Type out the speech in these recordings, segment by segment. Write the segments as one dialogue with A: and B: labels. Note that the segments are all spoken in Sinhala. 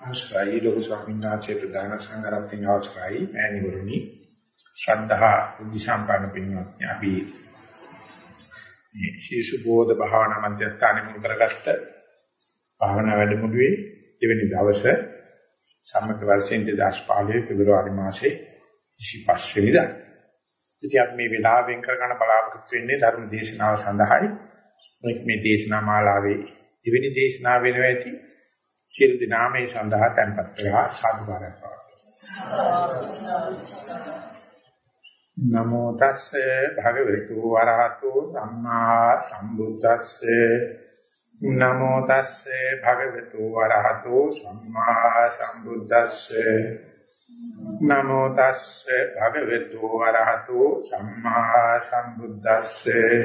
A: අවසරයි ලොකු ස්වාමීන් වහන්සේ ප්‍රධාන සංඝරත්නයේ අවසරයි මෑණිවරුනි ශ්‍රද්ධා බුද්ධ සම්පන්න පින්වත්නි අපි මේ ශීසු බෝධ භාවනා මධ්‍යස්ථානෙ මුල් කරගත්ත භාවනා වැඩමුළුවේ දෙවෙනි දවසේ සම්මත වර්ෂයෙන් 2015 පෙබරවාරි මාසේ 25 වෙනිදා. ඉතින් අපි මේ වෙලාවෙන් කරගන්න බලාපොරොත්තු වෙන්නේ ධර්ම දේශනාව සඳහායි. මේක මේ දේශනා මාලාවේ දෙවෙනි දේශනාව වෙනවා ඇති. සියලු දෙනාම මේ සඳහා tempත් වෙලා සාදුකාරයක් පවතුන. නමෝ තස්සේ භගවතු වරහතු සම්මා සම්බුද්දස්සේ. නමෝ තස්සේ භගවතු වරහතු සම්මා සම්බුද්දස්සේ. නමෝ තස්සේ භගවතු වරහතු සම්මා සම්බුද්දස්සේ.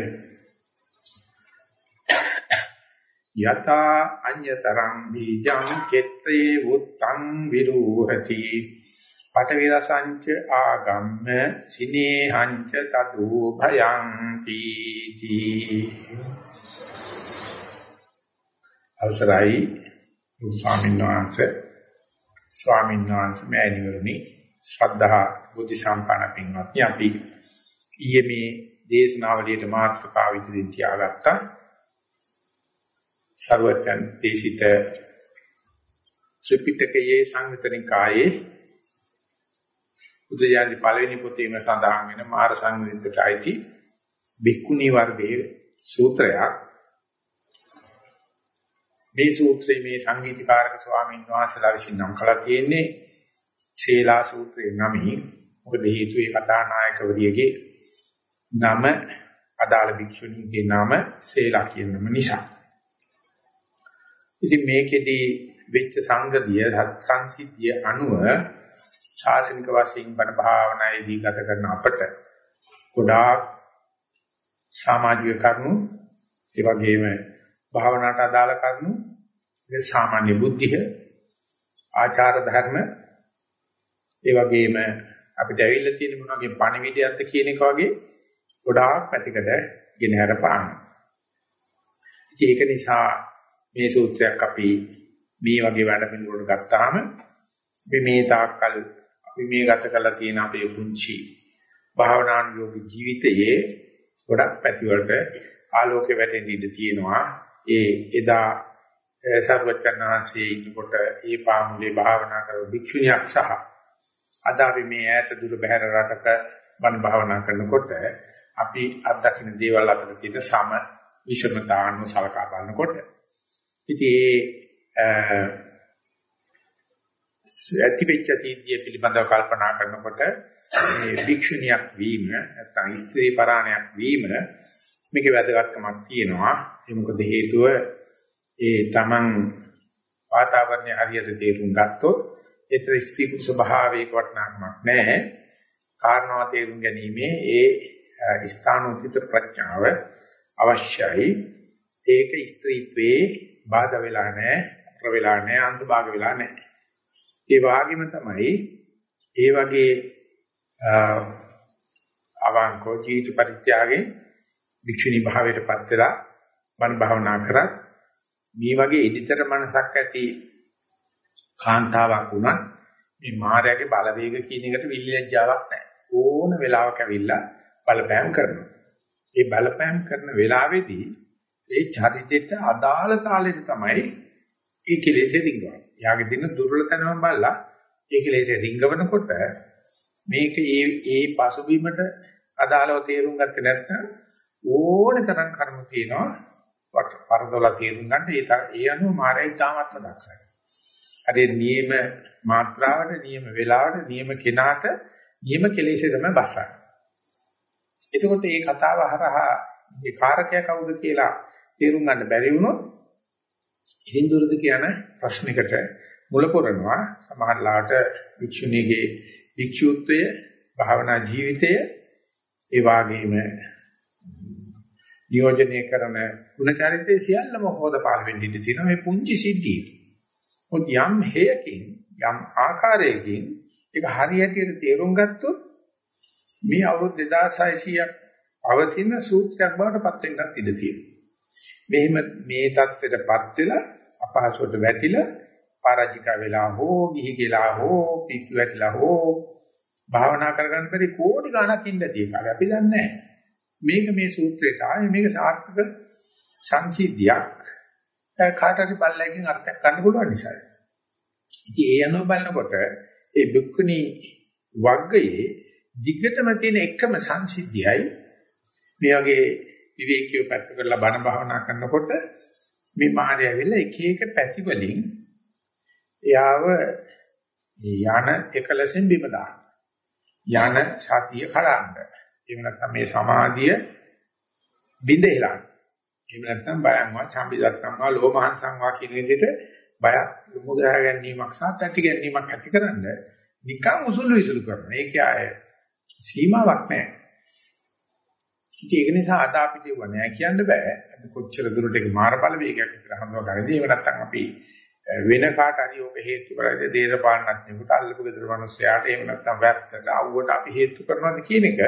A: යතා අඤ්‍යතරං බීජං චෙත්‍රේ උත්තං විරූහති. පඨවි රසංච ආගම්ම සිනේහංච තදෝ භයං තීති අවසරයි ස්වාමීන් වහන්සේ. ස්වාමීන් වහන්සේ මෑණිවරණි ශ්‍රද්ධා බුද්ධ සම්පන්න පින්වත්නි අපි ඊයේ මේ දේශනාවලියට මාතෘකාව විදිහින් තියාගත්තා. ਸਰවඥ දේශිත ත්‍රිපිටකයේ සංවිතනිකායේ බුදුජානක පළවෙනි පොතේම සඳහන් වෙන මාර සංවිතයට අයිති බික්කුණී වර්ගයේ සූත්‍රයක්. මේ සූත්‍රයේ මේ සංගීතකාරක ස්වාමීන් වහන්සේලා විසින් නම් කළා තියෙන්නේ ශේලා සූත්‍රයේ නමින්. මොකද හේතුව ඒ කතානායකවරියගේ නම අදාළ භික්ෂුණීගේ නම ශේලා කියන නම නිසා. ඉතින් මේකෙදී වෙච්ච සංගතිය සංසිද්ධිය අනුව ශාසනික වශයෙන් බණ භාවනායේදී ගත කරන අපට ගොඩාක් සමාජික කරුණු ඒ වගේම භාවනාවට අදාළ කරුණු ඒ සාමාන්‍ය බුද්ධිය ආචාර ධර්ම ඒ වගේම අපිට ඇවිල්ලා තියෙන මොන වගේ පණිවිඩයක්ද කියන එක වගේ ගොඩාක් පැතිකඩ ගෙනහැර පාන. ඉතින් ඒක නිසා මේ සූත්‍රයක් අපි මේ වගේ වැඩ පිළිවෙලකට ගත්තාම අපි මේ තාක්කල් අපි මේ ගත කරලා තියෙන අපේ පුංචි භාවනානුයෝගී ජීවිතයේ ගොඩක් පැතිවලට ආලෝකය වැටෙන්න ඉඩ තියෙනවා. ඒ එදා සර්වචන්නාංශයේ ඉන්නකොට ඒ පාමුලේ භාවනා කරන භික්ෂුණියක් සහ අද අපි මේ ඈත දුර බැහැර රටක බණ භාවනා කරනකොට අපි අත්දකින්න දේවල් අතර තියෙන සම විෂමතාවන සලකා බලනකොට ඉතින් ඒ ඇතිවෙච්ච සිද්ධිය පිළිබඳව කල්පනා කරනකොට මේ භික්ෂුණියක් වීම නැත්නම් ස්ත්‍රී පරාණයක් වීම මේකේ වැදගත්කමක් තියෙනවා. ඒ මොකද හේතුව ඒ Taman වාතාවරණය හරියට තේරුම් ගත්තොත් ඒතර ස්ත්‍රී පුරුෂ භාවයක වටිනාකමක් නැහැ. කාරණා තේරුම් ගැනීමේ ඒ ස්ථානෝචිත ප්‍රඥාව අවශ්‍යයි. ඒක ස්ත්‍රීත්වයේ බාධා වෙලා නැහැ අර වෙලා නැහැ අන්තභාග වෙලා නැහැ ඒ වාගෙම තමයි ඒ වගේ අවංකෝ ජීවිත පරිත්‍යාගයෙන් වික්ෂුණී භාවයටපත් වෙලා බණ භාවනා කරත් මේ වගේ ඉදිතර මනසක් ඇති කාන්තාවක් වුණත් මේ මායාවේ බලවේග කියන එකට විල්ලියජාවක් නැහැ. ඕන වෙලාවක ඇවිල්ලා බලපෑම් කරනවා. ඒ බලපෑම් කරන වෙලාවේදී ඒ චරිතයට අදාළ තාලෙට තමයි ඒ කෙලෙසේ රිංගවන්නේ. යාගේ දින දුර්වල තැනම බලලා ඒ කෙලෙසේ රිංගවනකොට මේක ඒ ඒ පසුබිමට අදාළව තේරුම් ගත්තේ නැත්නම් ඕන තරම් කර්ම තියෙනවා පරදොල තේරුම් ගන්න ඒ ඒ අනුව මායයි තාමත්ම දක්ෂයි. අර නියම මාත්‍රාවට නියම වේලාවට නියම කෙනාට නියම කෙලෙසේ තමයි බසන්නේ. එතකොට මේ කතාව හරහා මේ කාරකයා කවුද කියලා තේරුම් ගන්න බැරි වුණොත් ඉතින් දුරද කියන ප්‍රශ්නයකට මුල පුරනවා සමහරලාට භික්ෂුණීගේ භික්ෂුත්වය භාවනා ජීවිතය ඒ වගේම නියෝජනය කරන ගුණචරිතය සියල්ලම හොදපාල වෙන්න ඉඩ තියෙනවා මේ පුංචි සිද්ධිය. මොකද යම් හේයකින් යම් ආකාරයකින් ඒක හරියට තේරුම් ගත්තොත් මේ අවුරුදු 2600ක් පවතින සූත්‍රයක් බවට පත් වෙන්නත් ඉඩ තියෙනවා. මෙහෙම මේ தත්ත්වයටපත් වෙලා අපහසුවට වැටිලා පරාජික වෙලා හෝ ගිහි කියලා හෝ පිස්සු වැටිලා හෝ භාවනා කරගන්න බැරි කෝටි ගණක් ඉන්න තියෙනවා. අපි දන්නේ නැහැ. මේක මේ සූත්‍රයට ආවේ මේක සාර්ථක සංසිද්ධියක්. කාට හරි පල්ලයකින් අර්ථයක් ගන්න පුළුවන් නිසා. ඉතින් ඒ අනුව බලනකොට ඒ දුක්ඛනි වග්ගයේ දිගටම තියෙන එකම සංසිද්ධියයි මේ වගේ විවේකීව පැත්ත කරලා බණ භාවනා කරනකොට මේ මාර්ය ඇවිල්ලා එක එක පැති වලින් එයාව යන එකලසෙන් බිම දාන යන සතිය කලන්න එහෙම නැත්නම් මේ සමාධිය බිඳෙලා. එහෙම නැත්නම් බයන්වා චම්බිදත්තම්වා ලෝමහංසංවා කියන විදිහට බයක් මුදා ගැනීමක් සහ තැති ගැනීමක් ඇතිකරන නිකන් උසුළු විසුළු කරන ඒකේ ආය සීමාවක් නැහැ. ඉතින් ඒක නිසා අද අපිට ඒව නෑ කියන්න බෑ. අපි කොච්චර දුරට ඒක මාර බලවේගයක් විතර හඳුනා ගන්නද? ඒක නැත්තම් අපි වෙන කාට හරි ඔබ හේතු කරයිද දේශපාලනඥයෙකුට අල්ලපු ගෙදර මිනිස්සයාට එහෙම නැත්තම් වැත්තට අවුවට අපි හේතු කරනවාද කියන එක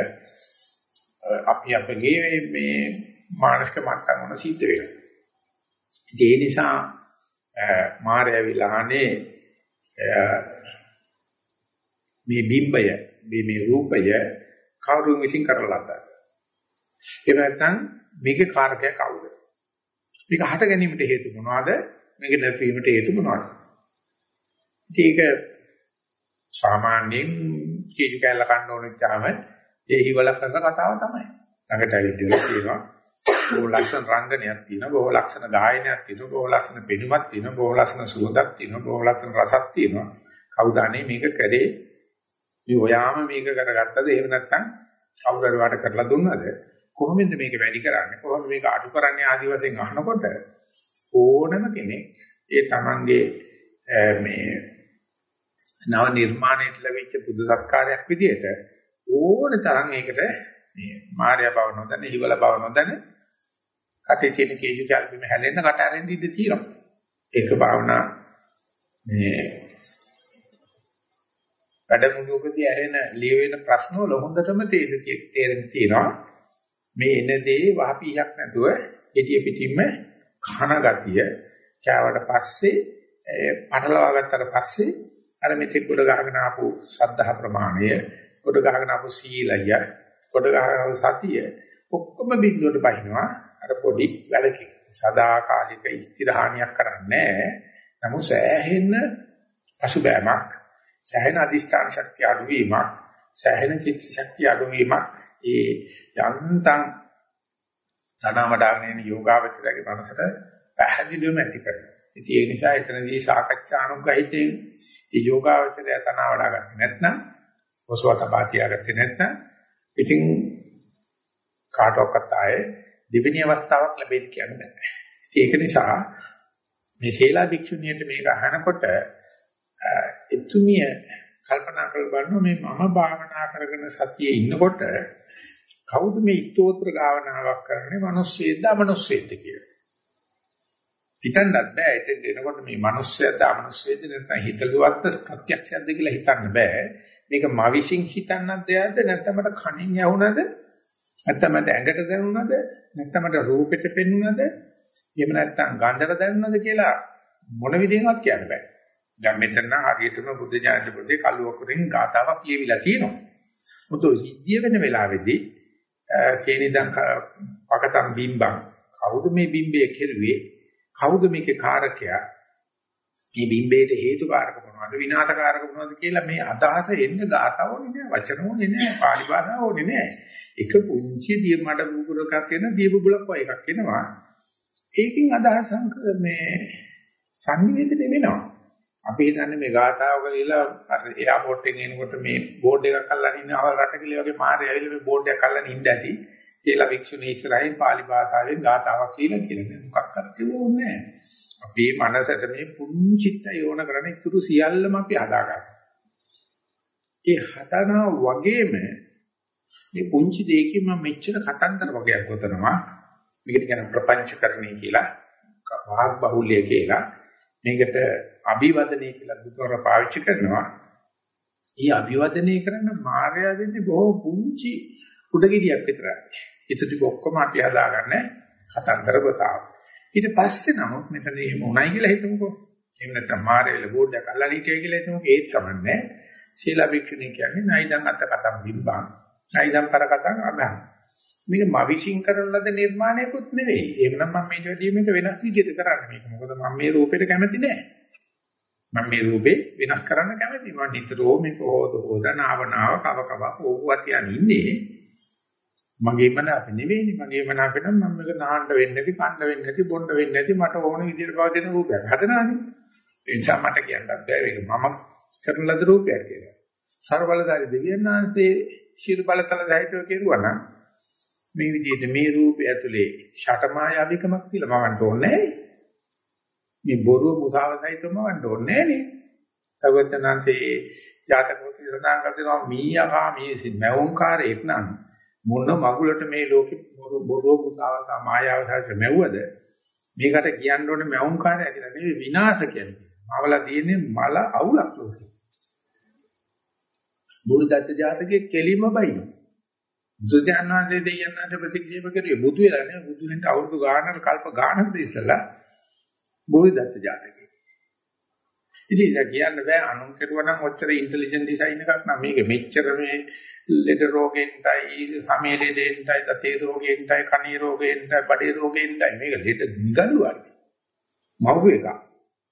A: අපි අපගේ මේ මානසික මට්ටම් වල සිද්ධ වෙනවා. ඒ නිසා මාරය විලාහනේ මේ බිම්බය මේ මේ රූපය කවුරුන් විසින් කරලා ලද්දා. ඒ නැත්නම් මේකේ කාරකය කවුද? මේක හට ගැනීමට හේතු මොනවද? මේක නැතිවීමට හේතු මොනවද? ඉතින් ඒක සාමාන්‍යයෙන් කීජු කැල්ල කන්න ඕන ඉච්චාම ඒ හිවල කරන කතාව තමයි. ළඟට ඇවිල්ලා තියෙනවා. බොහෝ ලක්ෂණ රංගනයක් තියෙනවා. බොහෝ ලක්ෂණ ගායනයක් තියෙනවා. බොහෝ ලක්ෂණ පෙනුමක් තියෙනවා. බොහෝ ලක්ෂණ සුවඳක් තියෙනවා. බොහෝ ලක්ෂණ රසක් තියෙනවා. කවුද අනේ මේක කරේ? මේ ඔයාම මේක කරගත්තද? එහෙම නැත්නම් කවුරු හරි වාට කරලා දුන්නද? කොහොමද මේක වැඩි කරන්නේ? කොහොමද මේක අඩු කරන්නේ ආදි වශයෙන් අහනකොට ඕනම කෙනෙක් ඒ තමන්ගේ මේ නව නිර්මාණයට ලැබිච්ච බුදු සත්කාරයක් විදිහට ඕන තරම් ඒකට මේ මාර්යා බව නොදැන හිවල බව නොදැන කටේ තියෙන කේජු කල්පෙම හැලෙන්න කට ඇරෙන්න ඉඩ තියෙනවා. ඒක භාවනා මේ වැඩමුළුවකදී ඇහෙන ලියවෙන ප්‍රශ්න වල හොඳටම තේරෙන්න තියෙනවා. මේ එන දේ වහපියක් නැතුව gediya පිටින්ම කන ගතිය කෑවට පස්සේ පටලවා ගත්තට පස්සේ අර මෙතෙක් ගොඩ ගහගෙන ආපු සද්ධා ප්‍රමාණය ගොඩ ගහගෙන ආපු සීලය ගොඩ ගහගෙන ආපු සතිය ඔක්කොම බිඳුවට බහිනවා අර පොඩි වැඩකින් සදාකාලික ස්ථිරහානියක් කරන්නේ නමුත් සෑහෙන පසුබෑමක් සෑහෙන අදිෂ්ඨාන ශක්තිය අඩුවීමක් සෑහෙන චිත්ත ශක්තිය අඩුවීමක් ඒ යන්තම් තනවඩාගෙන යන යෝගාවචරයේ මනසට පැහැදිලිවම ඇති කරනවා. ඉතින් ඒ නිසා එතනදී සාකච්ඡා අනුගහිතේ මේ යෝගාවචරය තනවඩා ගත්තේ නැත්නම් ඔසවත පාතියාගත්තේ නැත්නම් ඉතින් කාටවත් ආයේ දෙවෙනි අවස්ථාවක් ලැබෙයිද කියන්න බෑ. ඉතින් ඒක නිසා මේ ශීලා භික්ෂුණියට මේක අහනකොට එතුමිය කල්පනා කරලා බලනවා මේ මම භාවනා කරගෙන සතියේ ඉන්නකොට කවුද මේ ස්තෝත්‍ර ගාවනාවක් කරන්නේ මිනිස්සෙද්ද අමනුස්සෙද්ද කියලා. හිතන්නත් බෑ එතෙන් එනකොට මේ මිනිස්සෙද්ද අමනුස්සෙද්ද නැත්නම් හිතලුවත් ප්‍රත්‍යක්ෂයක්ද කියලා හිතන්න බෑ. මේක මා විශ්ින් හිතන්නත් දෙයක්ද නැත්නම් මට කනින් යවුනද නැත්නම් මට ඇඟට දැනුණද නැත්නම් මට රූපෙට පෙනුනද එහෙම නැත්නම් ගන්ධට දැනුණද කියලා මොන විදිහෙන්වත් කියන්න බෑ. දැන් මෙතන නම් හරියටම බුද්ධ ඥාන පොතේ කල්ුවකරින් ගාතාවක් කියවිලා තියෙනවා. මුතු සිද්ධිය වෙන වෙලාවේදී කේනිදන් පකතම් බිම්බං කවුද මේ බිම්බේ කෙරුවේ? කවුද මේකේ කාරකයා? මේ බිම්බේට හේතුකාරක මොනවද විනාශකාරක මොනවද කියලා මේ අදහස එන්න ගාතාව ඕනේ නෑ වචන ඕනේ නෑ පාලි භාෂාව ඕනේ නෑ එක පුංචි දිය මඩ බුබුලක් තියෙන දිය බුබුලක් වගේ එකක් එනවා ඒකෙන් අදහස් මේ සංනිවේදනය වෙනවා අපි හිතන්නේ මේ ගාථාව කියලා අර එයාපෝට් එකෙන් එනකොට මේ බෝඩ් එකක් අල්ලගෙන ඉන්න අවල් රටකලිය වගේ මාරය ඇවිල්ලා මේ බෝඩ් එකක් අල්ලගෙන ඉඳ ඇති. කියලා වික්ෂුණී ඉස්සරහින් pāli භාෂාවෙන් ගාථාවක් කියලා කියන්නේ මොකක් කරතිව ඕනේ අපේ මනසට මේ පුංචිත්ත යෝන කරන ඉතුරු සියල්ලම අපි හදාගන්නවා ඒ හදනවා වගේම මේ පුංචි දෙයකින් මම මෙච්චර කතන්දර වගේක් ගොතනවා. මේකට කියන ප්‍රපංචකරණය කියලා වාග් බහුල්‍ය කියලා. මේකට අභිවදනය කියලා බුදුර පාවිච්චි කරනවා. ඊ අභිවදනය කරන මායя දෙන්නේ බොහෝ පුංචි උඩගෙඩියක් විතරයි. ඒක ටික ඔක්කොම අපි හදාගන්න කතන්දර ගතාව. ඊට පස්සේ නමුත් මෙතන එහෙම උණයි කියලා හිතමුකෝ. එහෙම නැත්නම් මාරේල බෝඩ් එකක් අල්ලලා හිටියයි කියලා හිතමු ඒත් කමන්නේ. සීලා භික්ෂුණී කියන්නේ නයිදන් අත කතම් බිම්බං. නයිදන් පර කතම් අගං. මේක මවිෂින් කරන ලද නිර්මාණයකුත් නෙවෙයි. ඒකනම් මම මේක වැඩි මේක වෙනස් විදිහට කරන්නේ මේක. මොකද මම මේ රූපෙට කැමති නෑ. මම මේ රූපේ වෙනස් කරන්න කැමතියි. මම නිතරම මේක හොද හොද නාවනාව කව කව ඕවා තියන් ඉන්නේ. මගේ මන අප නෙවෙයිනේ. මගේ මන අපේ නම් මම මේක නාන්න වෙන්නේ නැති, කන්න වෙන්නේ නැති, බොන්න වෙන්නේ නැති මට ඕන විදිහට පවතින රූපයක් හදනානේ. ඒ නිසා මට කියන්නත් බෑ මේක මම කරන ලද රූපයක් කියලා. ਸਰබලධාරී දෙවියන් වහන්සේ ශිර බලතල සහිතව කෙරුවා නම් මේ විදිහට මේ රූපය ඇතුලේ ෂටමායාවිකමක් තියලා මවන්න ඕනේ මේ බොරුව මුසාවසයිතම වන්න ඕනේ නේ. සර්වඥාන්සේ ජාතක පොතේ සඳහන් කරනවා මීයකා මේ මැවුම්කාරයෙක් නම් මොන මගුලට මේ ලෝකෙ බොරුව මුසාවස මායාවසයිත මැව්වද? මේකට කියන්න ඕනේ මැවුම්කාරය කියලා නෙවෙයි විනාශ කියන්නේ. මවලා තියෙන්නේ මල අවුලක් ලෝකෙ. බුරුදත්ත ජාතකයේ කෙලිම බයිනවා බුදුජානනාංශයේ දෙයයන්ාට ප්‍රතික්ෂේප කරුවේ බුදු වෙලා නේ බුදු වෙන්න අවුරුදු ගානකට කල්ප ගානකට ඉස්සලා බෝධිදත්ත ජාතකේ. ඉතින් ඒක කියන්න බෑ අනුන් කෙරුවා නම් ඔච්චර ඉන්ටෙලිජන්ට් ඩිසයින් එකක් නම් මේක මෙච්චර මේ ලෙඩ රෝගෙන්ටයි සමේ ලෙඩෙන්ටයි දතේ රෝගෙන්ටයි කණී රෝගෙන්ටයි බඩේ රෝගෙන්ටයි මේක ලෙඩ නිගලුවයි. මව්ව එක.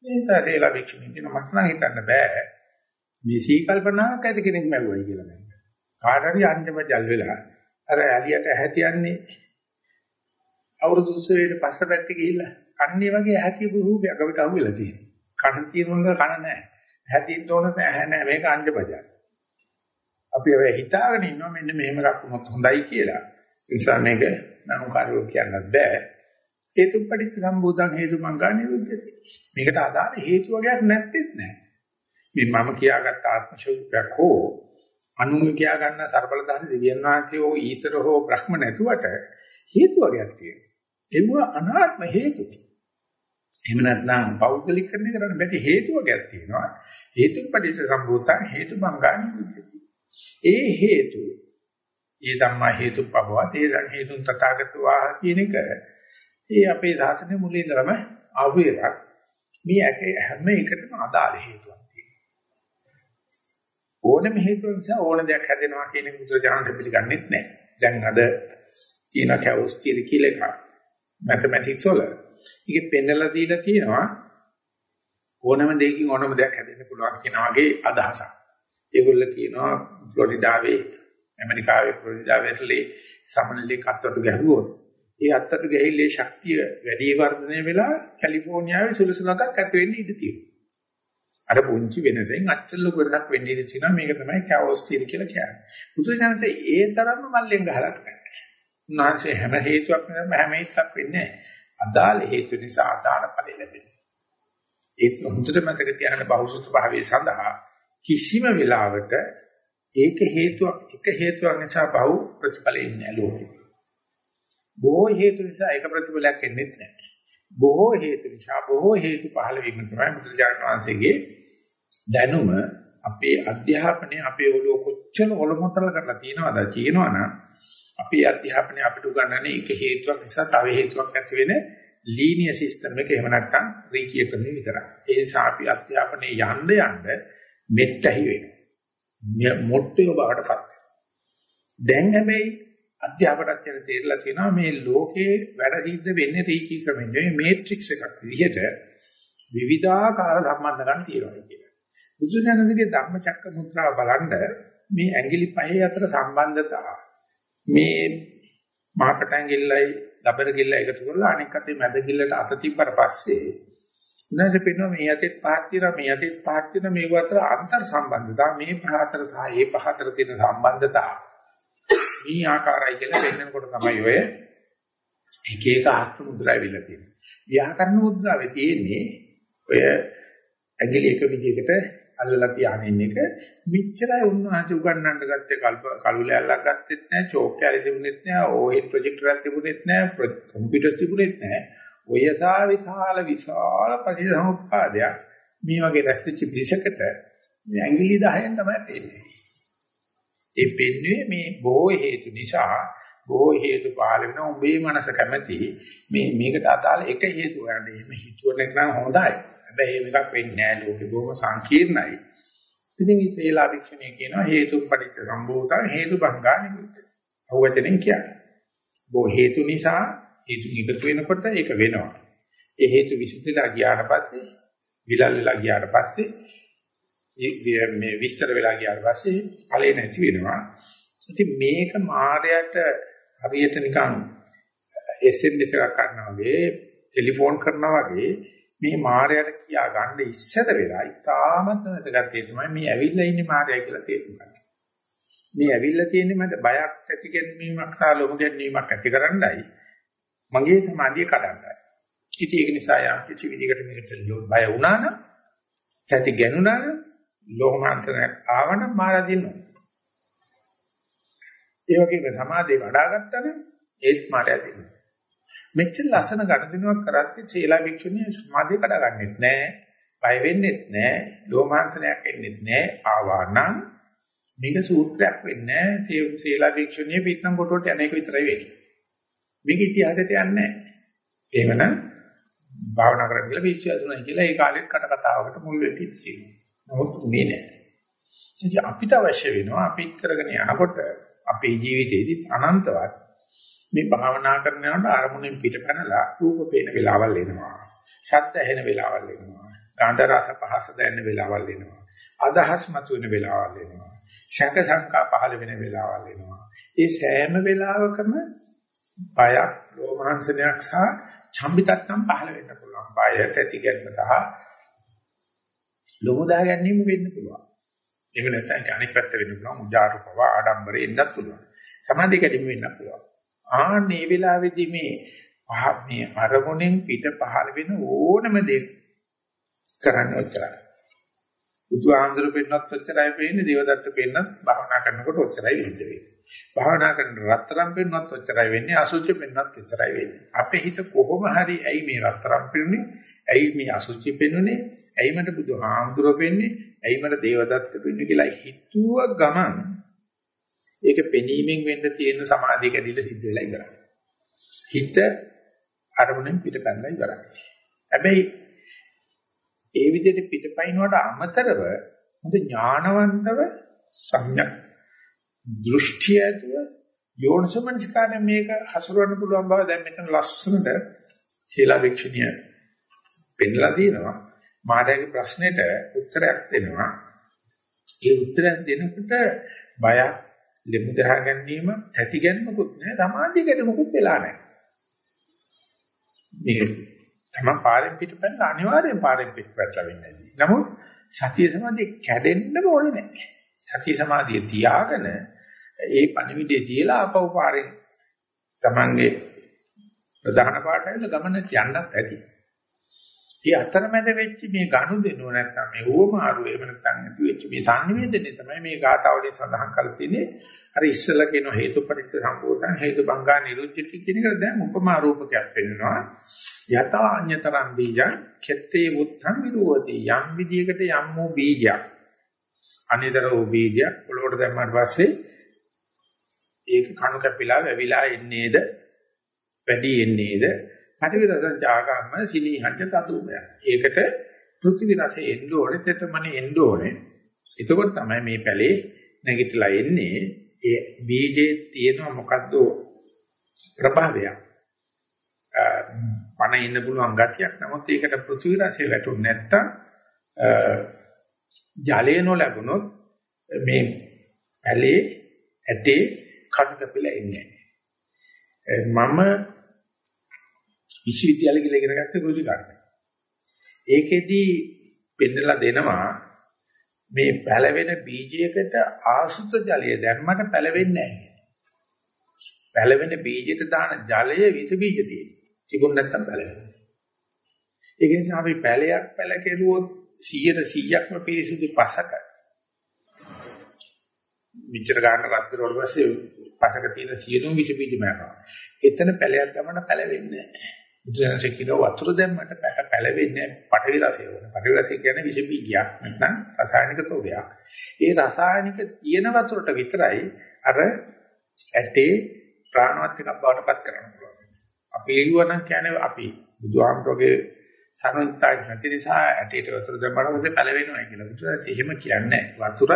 A: මේ නිසා සේලා වික්ෂුණී කියන මට නම් හිතන්න බෑ මේ සීකල්පනාවක් ඇති කෙනෙක් මැව්වයි කියලා නේද. කාට හරි අන්තිම ජල් වෙලා අර ඇලියට ඇහැතියන්නේ අවුරුදු 20කට පස්ස පැත්තේ ගිහිල්ලා අන්නේ වගේ ඇහැතිය රූපයක් අපිට අහුවෙලා තියෙනවා. කන තියෙනුනද කන නැහැ. ඇහැතින්න ඕන නැහැ නෑ මේක අංජබජා. අපි ඔය හිතාගෙන ඉන්නවා මෙන්න මෙහෙම ලකුණක් හොඳයි කියලා. ඒ නිසා මේක නනුකාරයෝ කියන්නත් බෑ. හේතුපටිච්ච සම්බෝධං හේතුමංගා නිරුද්ධති. මේකට අදාළ හේතු වර්ගයක් නැත්තේත් නෑ. මේ මම කියාගත්ත ආත්ම ස්වરૂපයක් හෝ අනුන්ගේ කියා ගන්න ਸਰබලධාරී දෙවියන් වහන්සේ හෝ ඊශ්වර හෝ බ්‍රහ්ම නැතුවට හේතු වර්ගයක් තියෙනවා. ඒව අනාත්ම හේතු. එහෙම නැත්නම් පෞද්ගලිකකරණය කරන්න බැරි හේතු වර්ගයක් තියෙනවා. හේතුපටිච්ච සම්භූතං හේතු බංගානි විද්‍යති. ඒ හේතු ඒ ධම්මා හේතුපබව තේ හේතුන් තථාගතවා කියන එක ඒ අපේ සාසනේ මුලින් ඉඳලම ආපු එකක්. මේ හැම එකටම අදාළ හේතුවක් තියෙනවා. ඕනම හේතුව නිසා ඕන දෙයක් හැදෙනවා කියන එක බුදුරජාණන් පිළිගන්නෙත් නැහැ. දැන් අද තියෙන කැවුස් තියර කියලා එකක්. මැතමැටික්ස් වල. ඒකෙ පෙන්නලා දීලා තියෙනවා ඕනම දෙයකින් ඕනම දෙයක් හැදෙන්න පුළුවන් කියන වගේ අදහසක්. ඒගොල්ලෝ කියනවා ෆ්ලොරිඩාවේ ඇමරිකාවේ ෆ්ලොරිඩාවේ සමනලේ කත්තට ගැහුවොත් ඒ අත්තට ගැහිල්ලේ ශක්තිය වැඩි වර්ධනය වෙලා කැලිෆෝනියාවේ සුළුසුලකක් ඇති වෙන්න ඉඩ තියෙනවා. අර පුංචි වෙනසෙන් අච්චල ගොඩක් වෙන්න ඉඩ තියෙනවා මේක තමයි කැවොස් තියරි කියලා කියන්නේ. බුදුසසුනේ ඒ තරම්ම මල්ලෙන් ගහලා නැහැ. උන්වහන්සේ හැම හේතුවක් නැත්නම් හැම හේතුවක් වෙන්නේ අදාළ හේතු නිසා අදාළ ඵල ලැබෙනවා. ඒක හොඳට මතක තියාගන්න බහුසුත භාවයේ සඳහා කිසිම වෙලාවක ඒක හේතුවක් එක හේතුවක් නිසා බහු ප්‍රතිඵල ඉන්නේ ලෝකෙ. බොහෝ හේතු නිසා ඒක ප්‍රතිඵලයක් එන්නේ නැහැ. බොහෝ හේතු නිසා බොහෝ හේතු පහළ වීම තමයි බුදුරජාණන් වහන්සේගේ දැනුම අපේ අධ්‍යාපනයේ අපේ ඔලුව කොච්චර ඔලොමොට්ටල කරලා තියෙනවද කියනවනම් අපේ අධ්‍යාපනය අපිට උගන්වන්නේ එක හේතුවක් නිසා තව හේතුවක් ඇති වෙන ලීනියර් සිස්ටම් එක එහෙම නැත්නම් රීකිය ක්‍රමය විතරයි. ඒ නිසා අපි අධ්‍යාපනයේ යන්න යන්න මෙට්ටහි වෙනවා. මොට්ටේ බවටපත් වෙනවා. දැන් හැබැයි අධ්‍යාපනඥයන් තේරලා තියෙනවා මේ ලෝකේ වැඩ සිද්ධ වෙන්නේ රීකිය ක්‍රමෙන් නෙවෙයි මේට්‍රික්ස් එකක් විදිහට විවිධාකාර සම්බන්ධකම් තියෙනවා කියලා. බුදුසසුනගේ ධම්මචක්ක මුද්‍රාව බලන්න මේ ඇඟිලි පහේ අතර සම්බන්ධතාව මේ මාකට ඇඟිල්ලයි දබර ගිල්ල එකතු කරලා අනෙක් අතේ මැද ගිල්ලට අත තිබ්බට පස්සේ උනාසේ පෙන්නවා මේ අතේ පහක් තියෙනවා මේ අතේ පහක් තියෙනවා මේ අතර අන්තර් සම්බන්ධතා මේ පහ අතර සහ ඒ පහ අතර තියෙන සම්බන්ධතා මේ ආකාරයි කියලා පෙන්වනකොට තමයි ඔය එක එක හස්ත මුද්‍රා විල තියෙන්නේ. ව්‍යාකරණ මුද්‍රාවේ තියෙන්නේ ඔය ඇඟිලි එක විදිහකට අල්ලලා තියාගෙන ඉන්න එක. මෙච්චරයි උන්වහන්සේ උගන්වන්න ගත්තේ කලුලැල්ලක් ගත්තෙත් නැහැ චෝක් කැලේ තිබුණෙත් නැහැ ඕහෙඩ් ප්‍රොජෙක්ටර් එකක් තිබුණෙත් නැහැ කම්පියුටර් තිබුණෙත් නැහැ. ඔය සා විශාල විශාල පරිසම්පාදයක් මේ වගේ රැස්විච්ච පිළිසකට මේ ඇඟිලි 10න් තමයි පෙන්නේ. ඒ පෙන්න්නේ මේ බොහෝ හේතු නිසා බොහෝ හේතු පහළ වෙන උඹේ මනස කැමති මේ මේකට අදාළ එක හේතුවක් ගන්න. එහෙම හිතුවන එක නම් හොඳයි. හැබැයි මේකක් වෙන්නේ නැහැ ලෝකේ බොහොම සංකීර්ණයි. ඉතින් මේ සීලා වික්ෂණය කියනවා හේතු පටිච්ච සම්භූතං හේතු බංගා නිරුද්ධ. අවවචනෙන් කියන්නේ. බොහෝ හේතු නිසා හේතු නිකතු වෙනකොට ඒක වෙනවා. ඒ හේතු විසුද්ධිලා ගියාට පස්සේ විලල් වෙලා ගියාට පස්සේ මේ විස්තර වෙලා ගියාට පස්සේ ඵලෙ නැති වෙනවා. ඉතින් මේක මායයට හරියට නිකන් SMS එකක් කරනවා වගේ ටෙලිෆෝන් කරනවා වගේ මේ මායයට කියා ගන්න ඉස්සර වෙලා ඉතාමත් වැදගත් තමයි මේ ඇවිල්ලා ඉන්නේ මායය කියලා තේරුම් ගන්න. මේ ඇවිල්ලා තියෙන්නේ මට බයක් ඇති ගැනීමක් සහ ලොමු ගැනීමක් ඇති කරන්නයි මගේ සමාධිය කඩන්නයි. ඉතින් ඒක නිසා යම් කිසි විදිහකට මේකට බය වුණා නම් ඇති ගැනුණා නම් ලෝමාන්තරයක් ආවනම් මාර දිනනවා. ඒ වගේම සමාධිය වඩාගත්තා නම් ඒත් මාරය දිනනවා. මෙච්චර ලස්සන ගණදිනුවක් කරද්දී සීලා භික්ෂුණිය සමාධිය කඩගන්නෙත් නෑ, බය වෙන්නෙත් නෑ, ලෝමාන්තරයක් එන්නෙත් නෑ ආවා නම් මේක සූත්‍රයක් වෙන්නේ නෑ. සීලා භික්ෂුණිය පිටනම් කොටුවට යන එක විතරයි වෙන්නේ. මේක ඉතිහාසයට යන්නේ නෑ. එහෙමනම් භාවනා කරන්න කියලා පිස්සු ඇතුණයි කියලා ඒ කාලෙත් කට කතාවකට මුල් වෙටි තියෙනවා. නමුත් උනේ නෑ. ඉතින් අපිට අවශ්‍ය වෙනවා අපි කරගෙන යනකොට අපේ ජීවිතේදී අනන්තවත් මේ භාවනා කරන යනකොට අරමුණෙන් පිටපැනලා රූප පේන වෙලාවල් එනවා. ශබ්ද ඇහෙන වෙලාවල් එනවා. ගන්ධ රස පහස දැනෙන වෙලාවල් එනවා. අදහස් මතුවෙන වෙලාවල් එනවා. ශංක සංකා පහළ වෙන වෙලාවල් එනවා. ඒ සෑම වෙලාවකම බයක්, ලෝමහංසනයක් සහ චම්බිතක්නම් පහළ වෙන්න පුළුවන්. බය ඇති ගැනීම සහ ලොමුදා ගැනීම වෙන්න පුළුවන්. එහෙම නැත්නම් අනිත් පැත්ත වෙන්න පුළුවන්. උජාරුපව ආඩම්බරේ එන්නත් පුළුවන්. සමාධිය කැඩීම වෙන්න පුළුවන්. ආන්නේ වෙලාවේදී මේ මේ අරමුණෙන් පිට පහළ වෙන ඕනම දෙයක් කරන්න ඔච්චරයි. බුදුහාමුදුරු පෙන්නත් ඔච්චරයි පෙන්නේ දේවදත්ත පෙන්නත් භාවනා කරනකොට ඔච්චරයි වෙන්නේ. භාවනා කරන රත්තරන් පෙන්නත් ඔච්චරයි වෙන්නේ අසුචි පෙන්නත් ඔච්චරයි වෙන්නේ. අපේ හිත කොහොම හරි ඇයි මේ රත්තරන් පෙන්නේ? ඇයි මේ අසුචි පෙන්නුනේ? ඇයි මට බුදුහාමුදුරු පෙන්නේ? ඇයි මට දේවදත්ත පෙන්නේ කියලා හිතුව ගමන් ඒක පෙනීමෙන් වෙන්න තියෙන සමාධිය කැඩිලා සිද්ධ වෙලා ඉවරයි. හිත අරමුණෙන් පිටපැනලා ඉවරයි. හැබැයි ඒ විදිහට පිටපයින්වට අමතරව හොඳ ඥානවන්තව සංඥා දෘෂ්ටි ඇතුව යෝනිසමනස්කාරයෙන් මේක හසුරවන්න පුළුවන් බව දැන් මෙතන ලස්සනට සීලා වික්ෂණිය පෙන්ලා දිනවා මායාවේ ප්‍රශ්නෙට උත්තරයක් දෙනවා. ඒ උත්තරයක් දෙනකොට බයක් ලෙමු දහ ගැනීම ඇති ගැනීමකුත් නැහැ. සමාධිය ගැනීමකුත් වෙලා නැහැ. මේ තමයි පාරෙන් පිටපැන්න අනිවාර්යෙන් පාරෙන් පිටපැටලා වෙන්නේ නමුත් සතිය සමාධිය කැඩෙන්නම ඕනේ නැහැ සතිය සමාධිය තියාගෙන ඒ පණිවිඩය දීලා අපව පාරෙන් Tamange ප්‍රධාන පාඩයල ගමන යන්නත් ඇති. ඒ අතරමැද වෙච්ච මේ ගනුදෙනුව නැත්නම් මේ ඕමාරු එහෙම නැත්නම් ඇති වෙච්ච මේ සංනිවේදනය තමයි මේ ගාථාවලින් සඳහන් කරලා තියෙන්නේ. අර ඉස්සලා කියන හේතුපරිච්ඡ සම්පූර්ණ හේතුබංගා නිරුද්ධති කියන එක දැන් උපමා රූපකයක් පෙන්වනවා. යතා අඤ්‍යතරම් බීජං කෙත්තේ වුත්තං විරෝධි යම් විදියකට යම් වූ බීජයක්. අනිතර වූ බීජයක් පොළොවට දැම්මට පස්සේ ඒක කණු කැපිලා වැවිලා එන්නේද වැඩි එන්නේද පඨවි රසං ජාගම්ම සිනීහංච තතුමය. ඒකට පෘථිවි රසෙ එන්න ඕනේ තෙතමනේ එන්න ඕනේ. එතකොට තමයි මේ පැලේ නැගිටලා එන්නේ. ඒ බීජේ තියෙන මොකද්ද ප්‍රභාවයක්. පණ ඉන්න පුළුවන් ගතියක්. නමුත් ඒකට පෘථිවි රසෙ වැටුනේ නැත්තම් ජලය නොලැබුණොත් මේ පැලේ ඇටේ කඩු කැපිලා එන්නේ මම විශ්වවිද්‍යාලය කියලා ඉගෙන ගත්තේ කෘෂිකාර්ය. ඒකෙදි පෙන්නලා දෙනවා මේ පැලවෙන බීජයකට ආසුත ජලය දැම්මට පැලවෙන්නේ නැහැ. පැලවෙන බීජයට දාන ජලය විස බීජ තියෙනවා. තිබුණ නැත්තම් පැලවෙන්නේ. ඒක නිසා අපි පැලයක් පැල කෙරුවොත් 100%ක්ම පිරිසුදු පසක මිච්ඡර ගන්න රස කරුවට පස්සේ පසක තියෙන සියලුම විස බීජ මරනවා. එතන පැලයක් ගමන පැලවෙන්නේ නැහැ. බුදුසසුන කිව්ව වතුර දැම්මට පැට පැලවෙන්නේ පටවි රසය වුණ. පටවි රසය කියන්නේ විස බීජයක් නැත්නම් රසායනික තෝගයක්. ඒ රසායනික තියෙන වතුරට විතරයි අර ඇටේ ප්‍රාණවත් එකක් බවට පත් කරන්න පුළුවන්. අපි එළුවනම් කියන්නේ අපි බුදුහාමරගේ සරණතාවක් නැති නිසා ඇටේට වතුර දැම්මම පස්සේ පැලවෙනවා කියලා. බුදුරජාණන් එහෙම කියන්නේ වතුර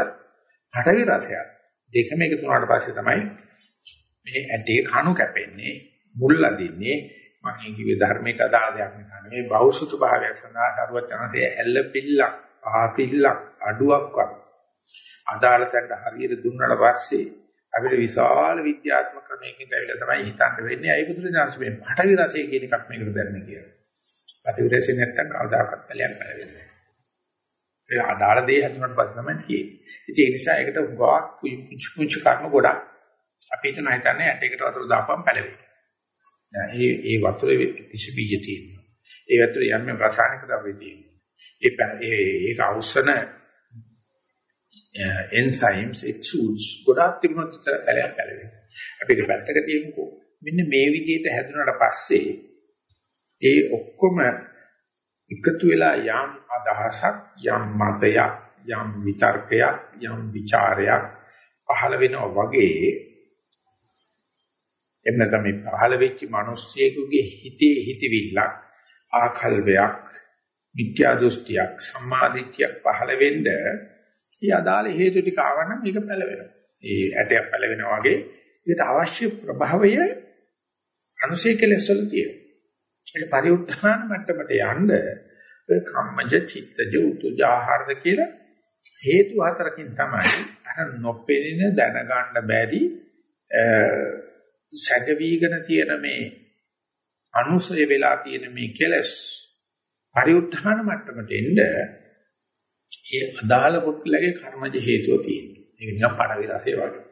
A: පටවි රසයක්. දෙකම එකතු වුණාට පස්සේ තමයි මේ ඇටේ කණු කැපෙන්නේ, මුල් අදින්නේ. මම කිව්වේ ධර්මික අදාළයක් නිසා නෙවෙයි බෞසුත භාවයක් සඳහා කරුවත් යනතේ ඇල්ල පිල්ලක්, ආපිල්ලක්, අඩුවක්වත් අදාළ තැනට හරියට දුන්නාට පස්සේ අපිට විශාල විද්‍යාත්මක ක්‍රමයකින් ඇවිල්ලා තමයි හිතන්න වෙන්නේ. අයි බුදුරජාණන් මේ පටවි රසය කියන එකක් මේකට දැනෙන්නේ කියලා. පටවි රසය නැත්තම් කවදාකවත් පැලයක් පැලවෙන්නේ නැහැ. ඒ අදාළ දේ හඳුනනට පස්සේ තමයි තියෙන්නේ. ඉතින් ඒ නිසා ඒකට ගොඩක් පුංචි පුංචි කර්ම ගොඩක් අපි හිතන හිතන්නේ ඇටයකට වතුර දාපම් පැලවෙයි. දැන් ඒ ඒ වතුරේ විස බීජ තියෙනවා. ඒ වතුරේ යම් රසායනික ද්‍රව්‍ය තියෙනවා. ඒ ඒක අවසන එන්සයිම්ස් එක්සූඩ්ස් ගොඩාක් තිබුණොත් පැලයක් පැලවෙනවා. අපි ඒක පැත්තක තියමුකෝ. මෙන්න මේ විදිහට හැදුනට පස්සේ ඒ ඔක්කොම එකතු වෙලා යම් අදහසක් යම් මතයක් යම් විතර්කයක් යම් ਵਿਚාරයක් පහළ වෙනවා වගේ එන්න තමයි පහළ වෙච්ච මිනිස්සෙකුගේ හිතේ හිතවිල්ලක් ආකල්පයක් මිත්‍යා දෘෂ්ටියක් සම්මාදිට්ඨියක් පහළ වෙන්න ඒ අදාළ හේතු ටික ආවනම් ඒක පැලවෙනවා. ඒ ඇටයක් පැලවෙනවා වගේ ඒකට අවශ්‍ය ප්‍රභාවය අනුසය කෙලෙස් වල තියෙනවා. ඒක පරිඋත්ථාන මට්ටමට යන්න ඔය කම්මජ චිත්තජ උතුජ ආහාරද කියලා හේතු හතරකින් තමයි අර නොපෙනෙන දැනගන්න බැරි සැකවීගෙන තියෙන මේ අනුසය වෙලා තියෙන මේ කෙලස් පරිඋත්ථාන මට්ටමට එන්න ඒ අදාළ පුද්ගලගේ කර්මජ හේතුව තියෙනවා. ඒක නිකන් පඩවි රසය වගේ.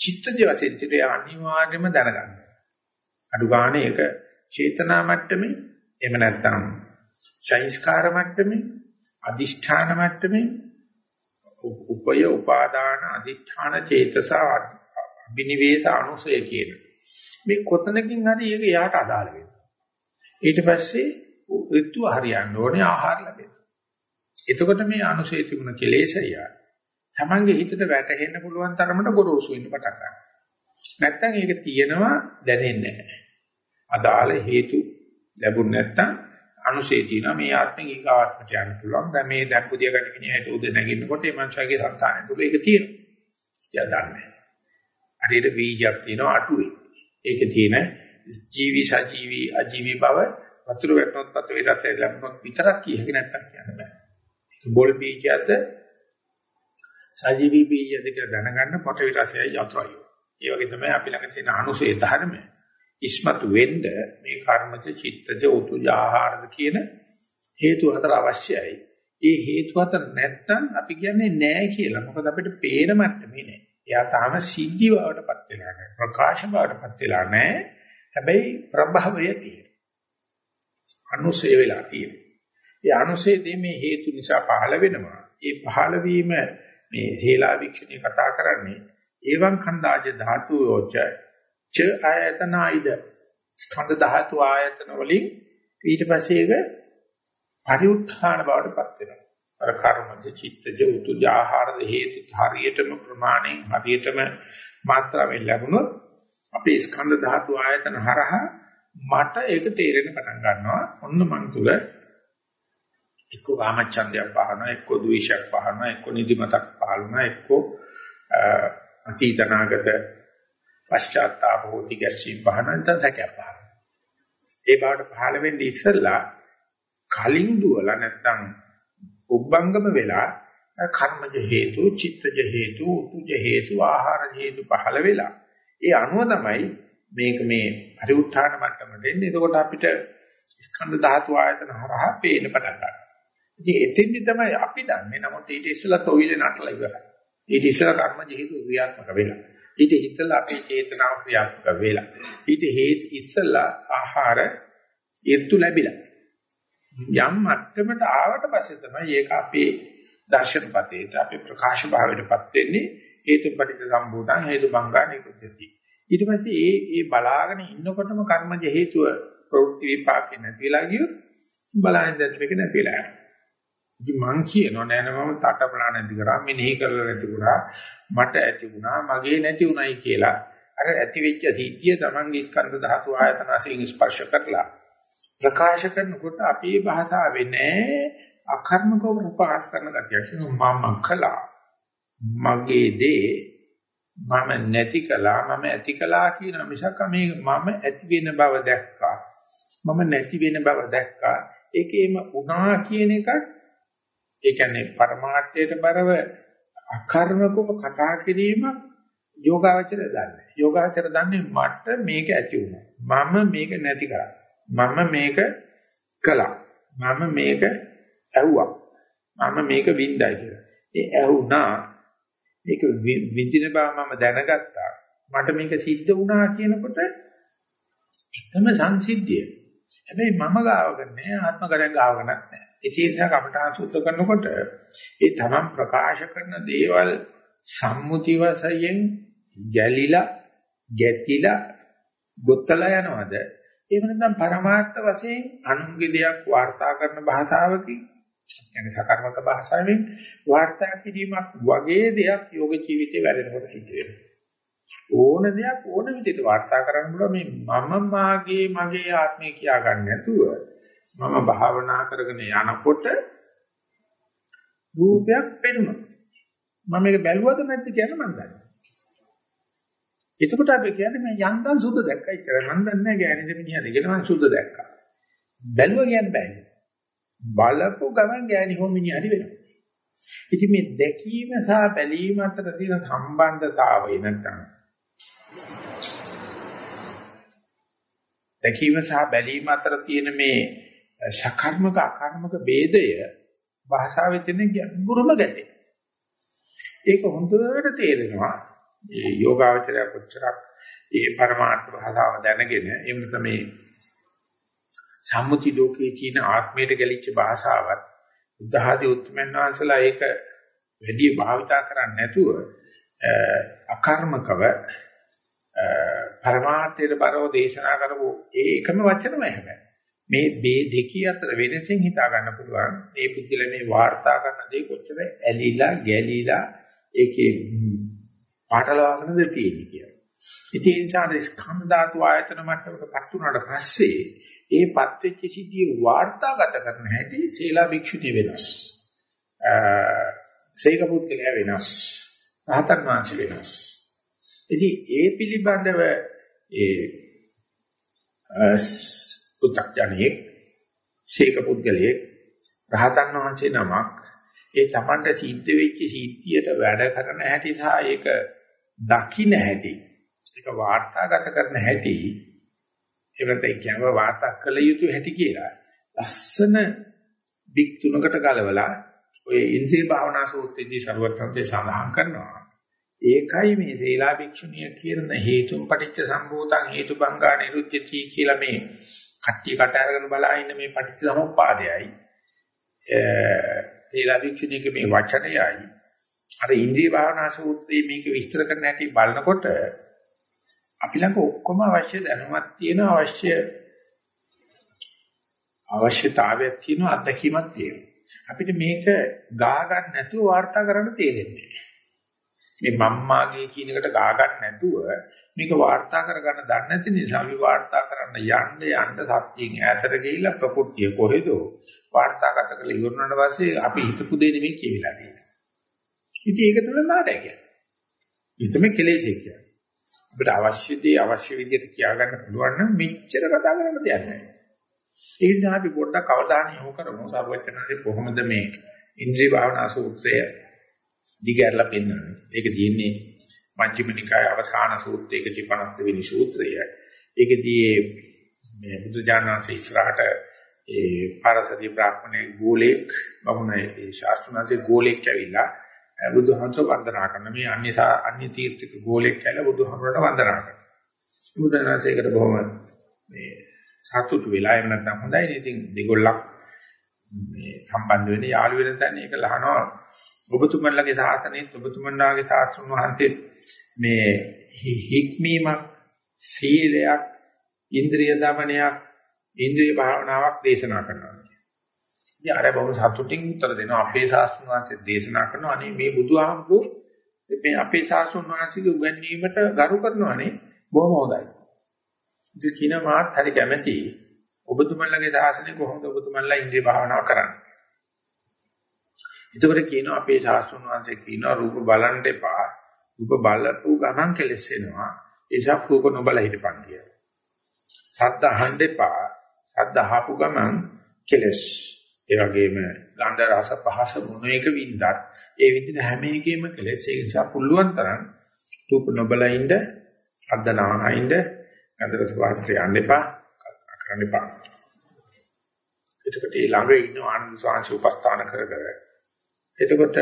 A: චිත්තජ වශයෙන් තිරේ අනිවාර්යයෙන්ම දැනගන්න. අඩු ගානේ ඒක චේතනා මට්ටමේ එහෙම නැත්නම් සංස්කාර මට්ටමේ අදිෂ්ඨාන මට්ටමේ උපය උපාදාන අදිෂ්ඨාන චේතස අභිනිවේෂ අනුසය කියන. මේ කොතනකින් හරි ඒක යාට අදාළ වෙනවා. ඊට පස්සේ ඍතු හරියන්න ඕනේ ආහාර ලැබෙන්න. එතකොට මේ අනුසය තිබුණ කෙලෙසය. තමන්ගේ හිතට වැටහෙන්න පුළුවන් තරමට ගොරෝසු වෙන්න පටන් ගන්නවා. නැත්තම් ඒක තියෙනවා දැනෙන්නේ නැහැ. අදාළ හේතු ලැබුණ නැත්තම් අනුසේ තියෙනවා. මේ ආත්මෙන් ඊගාත්මට යන්න පුළුවන්. දැන් මේ දැන් පුදිය ගන්න කෙනියට උද නැගින්නකොට මේ මනුෂයාගේ సంతානය තුල ඒක තියෙනවා. එයා දන්නේ. හරියට බීජයක් තියෙනවා අටුවේ. ඒකේ තියෙන ජීවි සජීවි අජීවි බව වතුර වැටුනොත් පත වේදත් ලැබුණොත් විතරක් කියහක නැත්තම් කියන්න බෑ. ඒක බෝල් බීජයක්ද සජීවි බීජයද කියලා දැනගන්න පොට විරසයයි යතුරුයි. ඒ වගේ තමයි අපි ළඟ තියෙන අනුසේ ධර්මය. ඉස්මතු වෙන්න මේ කර්මජ චිත්තජ උතුජ ආහාරද කියන හේතු හතර අවශ්‍යයි. ඒ හේතු හතර නැත්තම් අපි කියන්නේ නැහැ කියලා. මොකද අපිට පේන මට්ටමේ නැහැ. එයා තාම සිද්ධි බවටපත් වෙලා නැහැ. ප්‍රකාශ බවටපත් වෙලා නැහැ. හැබැයි ප්‍රභවය තියෙනවා. අනුසය වෙලා තියෙනවා. ඒ අනුසයදී මේ හේතු නිසා පහළ වෙනවා. ඒ පහළ වීම මේ හේලා වික්ෂණී කතා කරන්නේ එවං khණ්ඩාජ ධාතුයෝච ච ආයතනයිද ස්කන්ධ ධාතු ආයතන වලින් ඊට පස්සේ ඒක පරිඋත්ථාන බවටපත් වෙනවා. අර කර්මජ චිත්තජ උතුජ ආහාර හේතු හරියටම ප්‍රමාණයෙන් හරියටම මාත්‍රාවෙන් ලැබුණොත් අපේ ස්කන්ධ ධාතු ආයතන හරහා මට ඒක තේරෙන්න පටන් ගන්නවා. ඔන්න මං තුල එක්ක කාමච්ඡන්දයක් පහනවා, එක්ක ද්වේෂයක් පහනවා, එක්ක නිදිමතක් පහළනවා, එක්ක අතීතනාගත පශ්චාත්තාප හොති ගැස්සීම් පහනන්ත සැකයක් පහන. ඒ බවට පහළ වෙන්නේ ඉස්සෙල්ලා කලින් දුවලා නැත්තම් උබ්බංගම වෙලා කර්මජ හේතු, චිත්තජ හේතු, උතුජ හේතු, ආහාර හේතු පහළ වෙලා ඒ අනුව තමයි මේක මේ පරිඋත්ථාන මට්ටමට එන්නේ. එතකොට අපිට ස්කන්ධ ධාතු ආයතන හරහා පේන්න පටන් ගන්නවා. ඉතින් එතෙන්දි තමයි අපි දන්නේ. නමුත් ඊට ඉස්සෙල්ලා තොවිලේ නටලා ඉවරයි. ඊට ඉස්සෙල්ලා කර්මජ හේතු ක්‍රියාත්මක වෙලා. ඊට හිතලා අපේ චේතනාව ක්‍රියාත්මක වෙලා. ඊට හේත් ඉස්සලා ආහාර ඍතු ලැබිලා. යම් මට්ටමකට ආවට පස්සේ තමයි ඒක අපේ දර්ශනපතේට අපේ ප්‍රකාශ භාවයටපත් වෙන්නේ හේතු පටිච්ච සම්භූතං හේතු බංගා නිකුත්ති. ඊට පස්සේ ඒ ඒ බලාගෙන ඉන්නකොටම කර්මජ හේතුව ප්‍රවෘත්ති විපාකේ නැතිලා ගියොත් බලන්න දැන් මේක නැතිලා යනවා. ඉතින් මං කියනවා නෑ නෑ මම තටපලා නැති කරා මෙනෙහි කරලා නැති කරා මට ඇති වුණා මගේ නැති වුණයි කියලා අර ඇති වෙච්ච සිද්ධිය තමන්ගේ ස්කන්ධ ධාතු ආයතන වශයෙන් ස්පර්ශ කරලා ප්‍රකාශ කරනකොට අපේ භාෂාවේ නෑ අකර්මකව ප්‍රකාශ කරන ගතියක්. මම කළා. මගේ දේ මම නැති කළා මම ඇති කළා කියන මිසක මේ මම ඇති වෙන බව දැක්කා. මම නැති වෙන බව දැක්කා. ඒකේම උනා කියන එකත් ඒ කියන්නේ પરමාර්ථයට බරව අකර්මකව කතා කිරීම යෝගාවචර දන්නේ. යෝගාවචර දන්නේ මට මේක ඇති වුණා. මම මේක නැති කරා. මම මේක කළා. මම මේක ඇහුවා. මම මේක වින්දයි කියලා. ඒ ඇහුණා. මේක විඳින බව මම දැනගත්තා. මට මේක සිද්ධ වුණා කියනකොට එකම සංසිද්ධිය. හැබැයි මම ගාවක නෑ ආත්ම කරයක් ගාවක නැහැ. ඒ නිසා කපටහන් සුද්ධ කරනකොට ඒ තමන් ප්‍රකාශ කරන දේවල් සම්මුති වශයෙන් ගැලිලා ගැතිලා ගොත්තලා යනවද එහෙම නැත්නම් පරමාර්ථ වශයෙන් අනුන්ගේ දෙයක් වාර්තා කරන භාෂාවකින් කියන්නේ සකර්මක භාෂාවෙන් වාර්තා කිරීමක් වගේ දෙයක් යෝග ජීවිතේ වැඩෙනකොට සිද්ධ වෙනවා. ඕන දෙයක් ඕන විදිහට වාර්තා කරන්න පුළුවන්. මේ මම මාගේ මගේ ආත්මය කියා ගන්න නැතුව මම භාවනා කරගෙන යනකොට රූපයක් පෙනුණා මම මේක බැලුවද නැද්ද කියලා මම දන්නේ එතකොට අපි කියන්නේ මම යන්තම් සුද්ධ දැක්කා ඉතර මම දන්නේ නැහැ ගෑනිද මිනිහද කියලා මම සුද්ධ දැක්කා බැලුවා කියන්න බෑ බලපු ගමන් ගෑණි හෝ මිනිහරි වෙනවා ඉතින් මේ දැකීම සහ බැලීම අතර තියෙන සම්බන්ධතාවය නැත්තම් දැකීම සහ බැලීම අතර තියෙන මේ සකර්මක අකර්මක ભેදය භාෂාවේ තියෙන ගැඹුරම ගැටේ. ඒක හොඳට තේරෙනවා. මේ යෝගාවචරය කොච්චරක් ඒ පරමාර්ථ භාෂාව දැනගෙන එහෙම තමයි සම්මුති ලෝකයේ තියෙන ආත්මයට ගැලිච්ච භාෂාවත් උදාහදී උත්මයන් වහන්සලා ඒක වැඩි භාවිතා කරන්නේ නැතුව අකර්මකව පරමාර්ථයට බරව දේශනා කරපු ඒකම වචනමයි හැබැයි. මේ මේ දෙකී අතර වෙනසෙන් හිතා ගන්න පුළුවන් මේ පුද්ගල මේ වාර්තා කරන දේ කොච්චර ඇලිලා ගැලිලා ඒකේ පාටලවගෙනද තියෙන්නේ කියලා. ඉතින් ඒ නිසා ස්කන්ධ ධාතු ආයතන මට්ටමකටපත් වුණාට පස්සේ ඒපත් වෙච්ච සිද්ධිය වාර්තාගත කරන හැටි සීලා භික්ෂුණී වෙනස්. සීක පුද්ගලයා වෙනස්. රහතන් වහන්සේ වෙනස්. ඉතින් ඒ පිළිබඳව ඒ පු탁ජනියෙක් ශේක පුද්ගලයෙක් රහතන් වහන්සේ නමක් ඒ Tamanට සිද්ධ වෙච්ච සිද්ධියට වැඩ කරන හැටි සහ ඒක දකින්න හැටි ඒක වාර්තාගත කරන හැටි ඒකට කියනවා වාර්තා කළ යුතු හැටි කියලා. ලස්සන බික් තුනකට ගලවලා ඔය ඉන්ද්‍රිය භාවනා සූත්‍රයේදී ਸਰවඥන්සේ සඳහන් කරනවා. ඒකයි මේ සීලා භික්ෂුණිය කියන හේතුම් පටිච්ච සම්භූතං හේතුබංගා නිරුද්ධති කියලා මේ කට්ටිය කට අරගෙන බලා ඉන්න මේ පටිච්ච සමුප්පාදයයි. සීලා භික්ෂුණියගේ මේ වචනයයි. අර ඉන්ද්‍රිය භාවනා සූත්‍රයේ මේක විස්තර කරන්න ඇති බලනකොට අපි ළඟ ඔක්කොම අවශ්‍ය දැනුමක් තියෙන අවශ්‍ය අවශ්‍යතාවයක් තියෙන අත්දැකීමක් තියෙනවා. අපිට මේක ගා ගන්න නැතුව වාර්තා කරන්න තේරෙන්නේ නැහැ. මේ මම්මාගේ කියන එකට ගා ගන්න නැතුව මේක වාර්තා කරගන්න දන්නේ නැති නිසා අපි වාර්තා කරන්න යන්න යන්න සත්‍යයෙන් ඈතට ගිහිල්ලා ප්‍රകൃතිය කොහෙද? වාර්තාගත කරලා ඉවරනට පස්සේ අපි හිතපු දේ නෙමෙයි කියවිලා තියෙන්නේ. ඉතින් ඒක තමයි මාතය කියන්නේ. ඉතම කෙලෙසේ කියන්නේ. අපිට අවශ්‍ය දේ අවශ්‍ය විදිහට කියාගන්න පුළුවන් නම් මෙච්චර කතා කරන්න දෙයක් නැහැ. ඒ නිසා අපි පොඩ්ඩක් අවධානය යොමු කරමු සර්වඥාන්සේ කොහොමද මේ ඉන්ද්‍රිය භාවනා සූත්‍රය දිගහැරලා පෙන්වන්නේ. ඒක තියෙන්නේ මජ්ක්‍ධිම නිකායේ අවසාන සූත්‍රයක 52 වෙනි සූත්‍රය. ඒකදී මේ බුදුජානනාංශ ඉස්සරහට ඒ පාරසදී බ්‍රාහ්මණේ ගෝලෙක් වුණේ ඒ ශාස්ත්‍රඥාන්සේ ගෝලෙක් ඇවිල්ලා බුදුහන්ස වන්දනා කරන මේ අන්‍ය අන්‍ය තීර්ථක ගෝලෙක් කියලා බුදුහමරට වන්දනා කරනවා. බුදුනාසේකට බොහොම මේ සතුටු වෙලා එහෙම නැත්නම් හොඳයි. ඉතින් දෙගොල්ලක් මේ සම්බන්ධ වෙන්නේ යාළු වෙන තැන ඒක ලහනවා ඔබතුමන්ලගේ සාසනෙත් ඔබතුමන්ලාගේ සාස්ත්‍රුන් වහන්සේ මේ හික්මීමක් සීලයක් ඉන්ද්‍රිය දමනයක් ඉන්ද්‍රිය භාවනාවක් දේශනා කරනවා. ඉතින් අර බොහොම සතුටින් උත්තර දෙනවා අපේ සාස්ත්‍රුන් වහන්සේ දේශනා කරනවා අනේ මේ බුදුහාමුදුරු මේ අපේ සාස්ත්‍රුන් වහන්සේගේ උගන්වීමට ගරු කරනවානේ බොහොම හොඳයි. ඉතින් කින මාත් හරි කැමැති ඔබතුමන්ලගේ ශාසනය කොහොමද ඔබතුමන්ලා ඉන්ද්‍රිය භාවනාව කරන්නේ? එතකොට කියනවා අපේ ශාස්ත්‍රඥ වංශේ කියනවා රූප බලන්න එපා. රූප බලපු ගමන් කෙලස් වෙනවා. ඒසක් රූප නොබල හිටපන් කියලා. සද්ද අහන්න එපා. සද්ද අහපු ගමන් කෙලස්. ඒ වගේම ගන්ධ රස පහස මොන එක වින්දත් ඒ විදිහ හැම එකෙම කෙලස්. ඒ නිසා පුළුවන් තරම් රූප නොබල ඉඳ සද්ද නාහින්ද ගන්ධ රස පහසට යන්න එපා. කරන්න එපා. එතකොට ඒ ළඟ ඉන්න ආනන්ද ස්වාමීන් උපස්ථාන කර කර එතකොට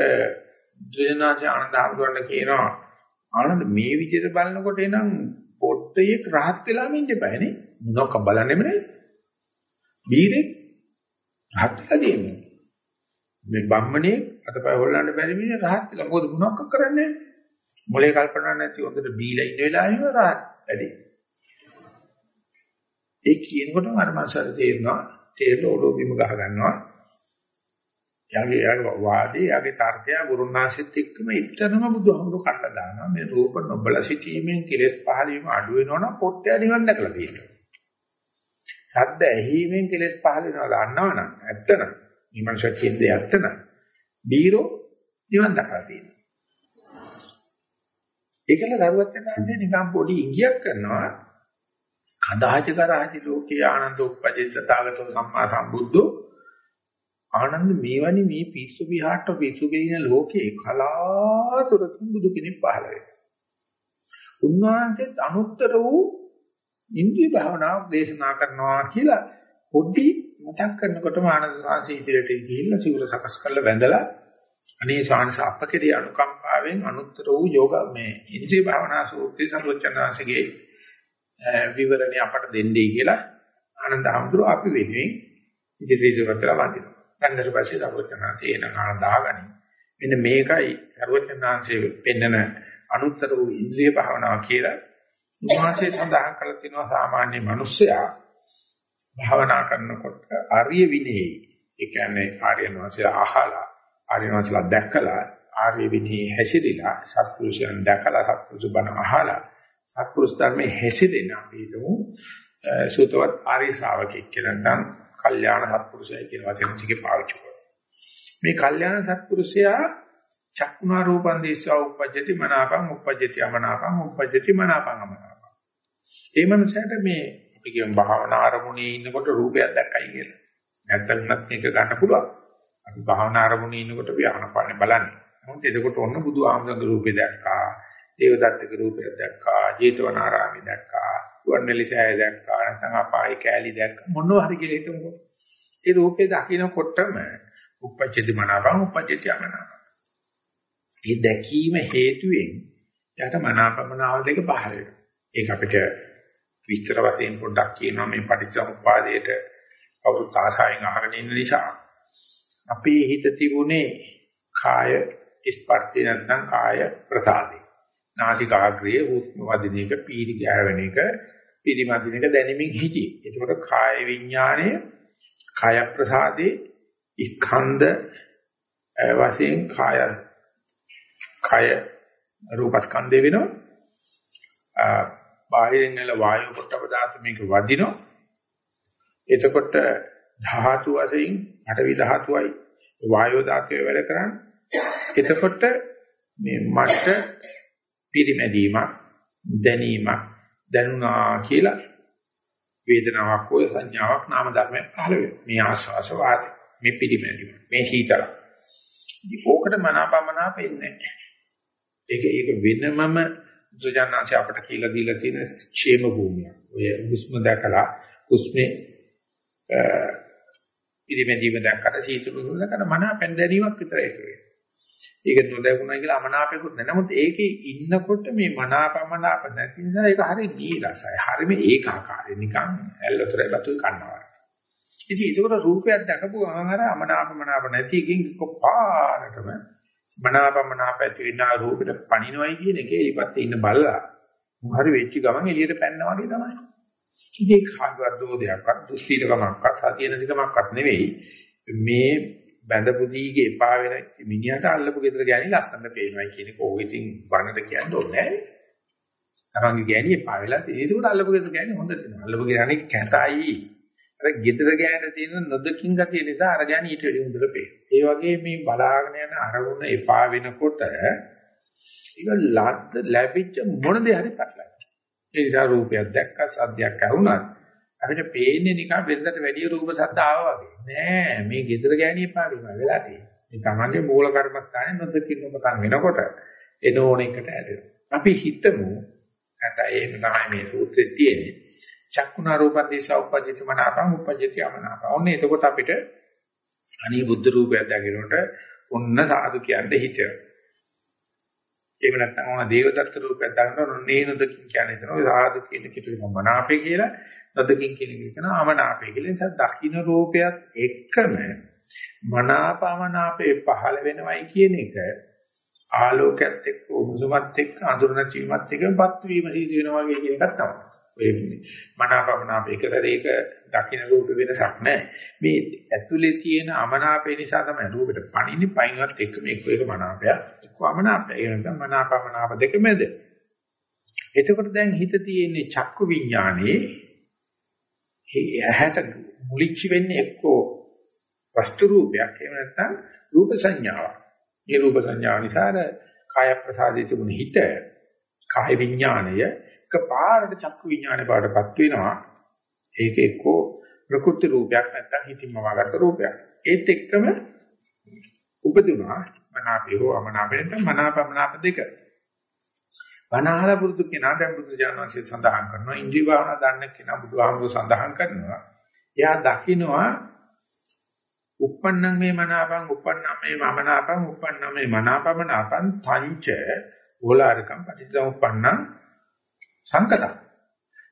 A: ජයනාජ ආනන්ද හඳුනන කියනවා ආනන්ද මේ විදිහට බලනකොට එනම් පොට්ටයේ රහත් වෙලාම ඉන්න බෑනේ මොනක බලන්නෙම නේ බීරේ රහත් වෙලා තියෙන්නේ මේ බම්මනේ අතපය හොල්ලන්න බැරි මිනිහ රහත් වෙලා. මොකද මොනක් කරන්නේ? මොලේ කල්පනා නැති හොඳට බීලා ඉන්න වෙලාවෙම රහත් වැඩි. ඒ කියනකොටම අර මාසාර තේරෙනවා. තේරෙලා ඔලෝ බිම ගහ ගන්නවා. යාගේ යාගේ වාදී යාගේ තර්කය ගුරුනාශෙත් එක්කම එතරම් බුදුහමරු කඩලා දානවා. මේ රූප නොබල සිටීමෙන් කෙලෙස් පහළ වීම අඩු වෙනවනම් පොට්ටය නිවන් දැකලා තියෙනවා. සද්ද ඇහිීමෙන් කෙලෙස් පහළ වෙනවා දන්නවනම් ඇත්තනම් මේ මනුෂ්‍ය කියන්නේ ඇත්තනම් බීරෝ නිවන් දැකලා තියෙනවා. ඒකල දරුවත් යනන්සේ නිකම් පොඩි ඉඟියක් කරනවා. කදාච කරාති ලෝකේ ආනන්ද උප්පජිත තාගතෝ සම්මා සම්බුද්ධෝ. ආනන්ද මේවනි මේ පිස්සු විහාරට පිස්සු ගෙනින ලෝකේ කලාතුරකින් බුදු කෙනෙක් පහළ වෙනවා. උන්වහන්සේත් අනුත්තර වූ ඉන්ද්‍රිය භාවනාවක් දේශනා කරනවා කියලා පොඩි මතක් කරනකොටම ආනන්ද සාංශී ඉදිරියට ගිහිල්ලා සිවුර සකස් කරලා වැඳලා අනේ ශාන්ස අපකේ අනුකම්පාවෙන් අනුත්තර වූ යෝග මේ ඉන්ද්‍රිය භාවනා සූත්‍රය සර්වචනාංශගේ විවරණේ අපට දෙන්නයි කියලා ආනන්ද හඳුර අපි වෙනුවෙන් ඉදිරියට වතලා වඳිනවා. හන්දර පස්සේ සර්වඥාන්සේ එන කාණ දාගනි. මෙන්න මේකයි සර්වඥාන්සේ පෙන්නන අනුත්තර වූ ඉන්ද්‍රිය භාවනාව කියලා. උන්වහන්සේ සඳහන් කරලා තිනවා සාමාන්‍ය මිනිස්සයා භාවනා කරනකොට ආර්ය විනේයි. ඒ කියන්නේ ආර්යයන් වහන්සේලා අහලා ආර්යයන් වහන්සේලා දැක්කලා ආර්ය විනී හැසිරීලා සත්පුරුෂයන් දැකලා සත්පුරුෂ බණ අහලා සත්පුරුෂ ධර්මයේ හැසිරෙන අපි හිතමු සූතවත් ආර්ය ශ්‍රාවකෙක් කියලා නම් කල්යාණ සත්පුරුෂයයි කියන වචන ටිකේ පාවිච්චි කරනවා. මේ කල්යාණ සත්පුරුෂයා චක්කුණා රූපං දේශා උපජ්ජති මනාපං උපජ්ජති අමනාපං උපජ්ජති මනාපං අමනාපං. ඒ මනුස්සයාට මේ අපි කියන භාවනා ආරමුණේ ඉන්නකොට රූපයක් දැක්කයි කියලා. නැත්තම් මේක ගන්න පුළුවන්. අපි භාවනා ආරමුණේ ඉන්නකොට ව්‍යානපානේ බලන්නේ. නමුත් එතකොට ඔන්න බුදු ආමඳුගේ රූපේ දැක්කා. දේවදත්තගේ රූපයක් දැක්කා. ජේතවනාරාමේ දැක්කා. වර්ණලිසය දැක්කා නැත්නම් අපායි කෑලි දැක්ක මොනවා හරි කියලා හිතමුකෝ. ඒ රූපේ දකින්නකොටම උපපච්චති මනාපං උපපච්චති අමනාපං. ඒ දැකීම හේතුවෙන් යට මනාපමනාව දෙක පහළ වෙනවා. ඒක අපිට විස්තර වශයෙන් පොඩ්ඩක් කියනවා මේ පටිච්චසමුප්පාදයට කවුරුත් ආසාවෙන් අහගෙන ඉන්න නිසා. අපේ හිත තිබුණේ කාය ස්පර්ශය නැත්නම් කාය ප්‍රසාදේ. නාසිකාග්‍රයේ හුස්ම වදින එක, පීරි ගෑවෙන එක, පිරිමදින එක දැනෙමින් හිටියේ. එතකොට කාය විඥාණය කාය ප්‍රසාදේ ස්කන්ධ වශයෙන් කාය කාය රූපස්කන්ධය වෙනවා. බාහිරින් එන වායු පොට්ටප ධාතු මේක වදිනවා. එතකොට ධාතු වශයෙන් අටවි ධාතුවයි වායෝ ධාතුවේ වැඩ කරන්නේ. එතකොට මේ මට පිරිමැදීමක් දැනීමක් දැනුණා කියලා වේදනාවක් හෝ සංඥාවක් නාම ධර්මයක් පහළ වෙනවා. මේ ආස්වාස වාද මේ පිළිමැදීම මේ සීතල. ඕකට මනාපමනාප වෙන්නේ නැහැ. ඒක ඒක වෙනමම සුජානාචි අපට කියලා දීලා තියෙන ക്ഷേම භූමිය. ඔය හුස්ම දැකලා හුස්මේ පිළිමැදීම දැක්කට සීතල දුන්නකට මනාපෙන් දැනීමක් විතරයි ඒක. ඒක නොදැකුණා කියලා අමනාපෙකුත් නැහැ. නමුත් ඒකේ ඉන්නකොට මේ මනාපමනාප නැති නිසා ඒක හරි නීරසයි. හරිම ඒකාකාරයි. නිකන් ඇල්ලතරයි බතුයි කන්නවා. ඉතින් ඒකට රූපයක් දැකපු ගමන් අර අමනාපමනාප නැති එකකින් කොපාරටම මනාපමනාප ඇති වෙන රූපෙට පණිනවයි කියන එකේ ඊපත් ඉන්න බලලා හරි වෙච්ච ගමන් එළියට පැනනවා වගේ තමයි. ඉතින් කාගවත් දෝදයක්වත් දුස්සීලකමක්වත් සතිය නැතිකමක්වත් නෙවෙයි. මේ බැඳපු දීගේ එපා වෙන මිනිහට අල්ලපු ගෙදර ගෑණි ලස්සනට පේනවා කියන එක ඕක ඉතින් වන්නට කියන්න ඕනේ නැහැ. තරංගේ ගෑණි එපා වෙලා තියෙන ඒකට අල්ලපු ගෙදර ගෑණි හොඳ දෙනවා. අල්ලපු ගෑණි කැතයි. අර gedara ගෑන තියෙන නොදකින් ගතිය නිසා අර ගෑන ඊට වැඩි හොඳට පේනවා. ඒ වගේ මේ බලාගෙන යන අරමුණ එපා වෙනකොට ඒක ලද්ද ලැබිච්ච මොන දේ හරි පැටලෙනවා. ඒ නිසා රූපයක් දැක්ක සද්දයක් ඇහුණත් අපිට පේන්නේ නිකන් වෙනදට වැඩි රූප සද්ද ආවා වගේ. නෑ මේ gedara ගෑණිය පාඩුම වෙලා තියෙන්නේ. මේ තමන්ගේ මූල කර්මස්ථානේ නොදකින් නොකන් වෙනකොට එන ඕන එකට ඇදෙනවා. අපි හිතමු නැත්නම් ඒක තමයි මේ සූත්‍රයේ තියෙන්නේ. චක්කුණා රූපං දිසා උපජ්ජති මනාපං උපජ්ජති අමනාපං. ඔන්න එතකොට අපිට අනී බුද්ධ රූපයක් දැකනකොට ඔන්න සාදු කියන්නේ හිතෙනවා. එහෙම නැත්නම් ඕන දේවදත්ත රූපයක් දැකනකොට ඔන්නේ නොදකින් කියන්නේ එතන ඔය සාදු කියන කිතුම මනාපේ කියලා නොදකින් කියන එක කියනවා අමනාපේ කියලා. ඒ නිසා දකින්න රූපයත් එක්කම මනාපමනාපේ පහළ වෙනවයි කියන එක ආලෝකයත් එක්ක උණුසුමත් එක්ක අඳුර නැතිවීමත් එක්කපත් වීම සිදු වෙනවා වගේ කියන එකක් තමයි. ඔය මනාපමනාප එකතරේක දකින්න රූප වෙනසක් නැහැ. මේ ඇතුලේ තියෙන අමනාපේ නිසා තමයි රූපෙට පණින්නේ පයින්වත් එක්ක මේක එක මනාපයක් එක්ක අමනාපය. ඒ නැත්නම් මනාපමනාප දෙක මැද. එතකොට දැන් හිත තියෙන්නේ චක්කු විඥානේ ඇහැට මුලිච්ච වෙන්නේ එක්කෝ වස්තු රූපයක් එහෙම නැත්නම් රූප සංඥාවක්. මේ රූප සංඥාව නිසා කාය ප්‍රසාදයේ තිබුණ හිත කාය විඥාණය එකපාරට චක්කු විඥානේ බාටපත් වෙනවා. ඒක එක්කෝ ප්‍රකෘති රූපයක් නැත්නම් හිතින්ම වගත්ත රූපයක්. ඒත් එක්කම උපදුනා මනාපේ හෝ අමනාපේ නැත්නම් මනාපමනාප දෙක. වනාහල පුරුදු කෙනා දැන් බුදු ජානන්සේ සඳහන් කරනවා ඉන්ද්‍රිය භාවනා දන්න කෙනා බුදුහාමුදුර සඳහන් කරනවා. එයා දකින්නවා uppannam me manapam uppannam me mamanaapam uppannam me manapamanaapam තංච ඕලාරකම් පටිච්චසමුප්පන්නං සංකතං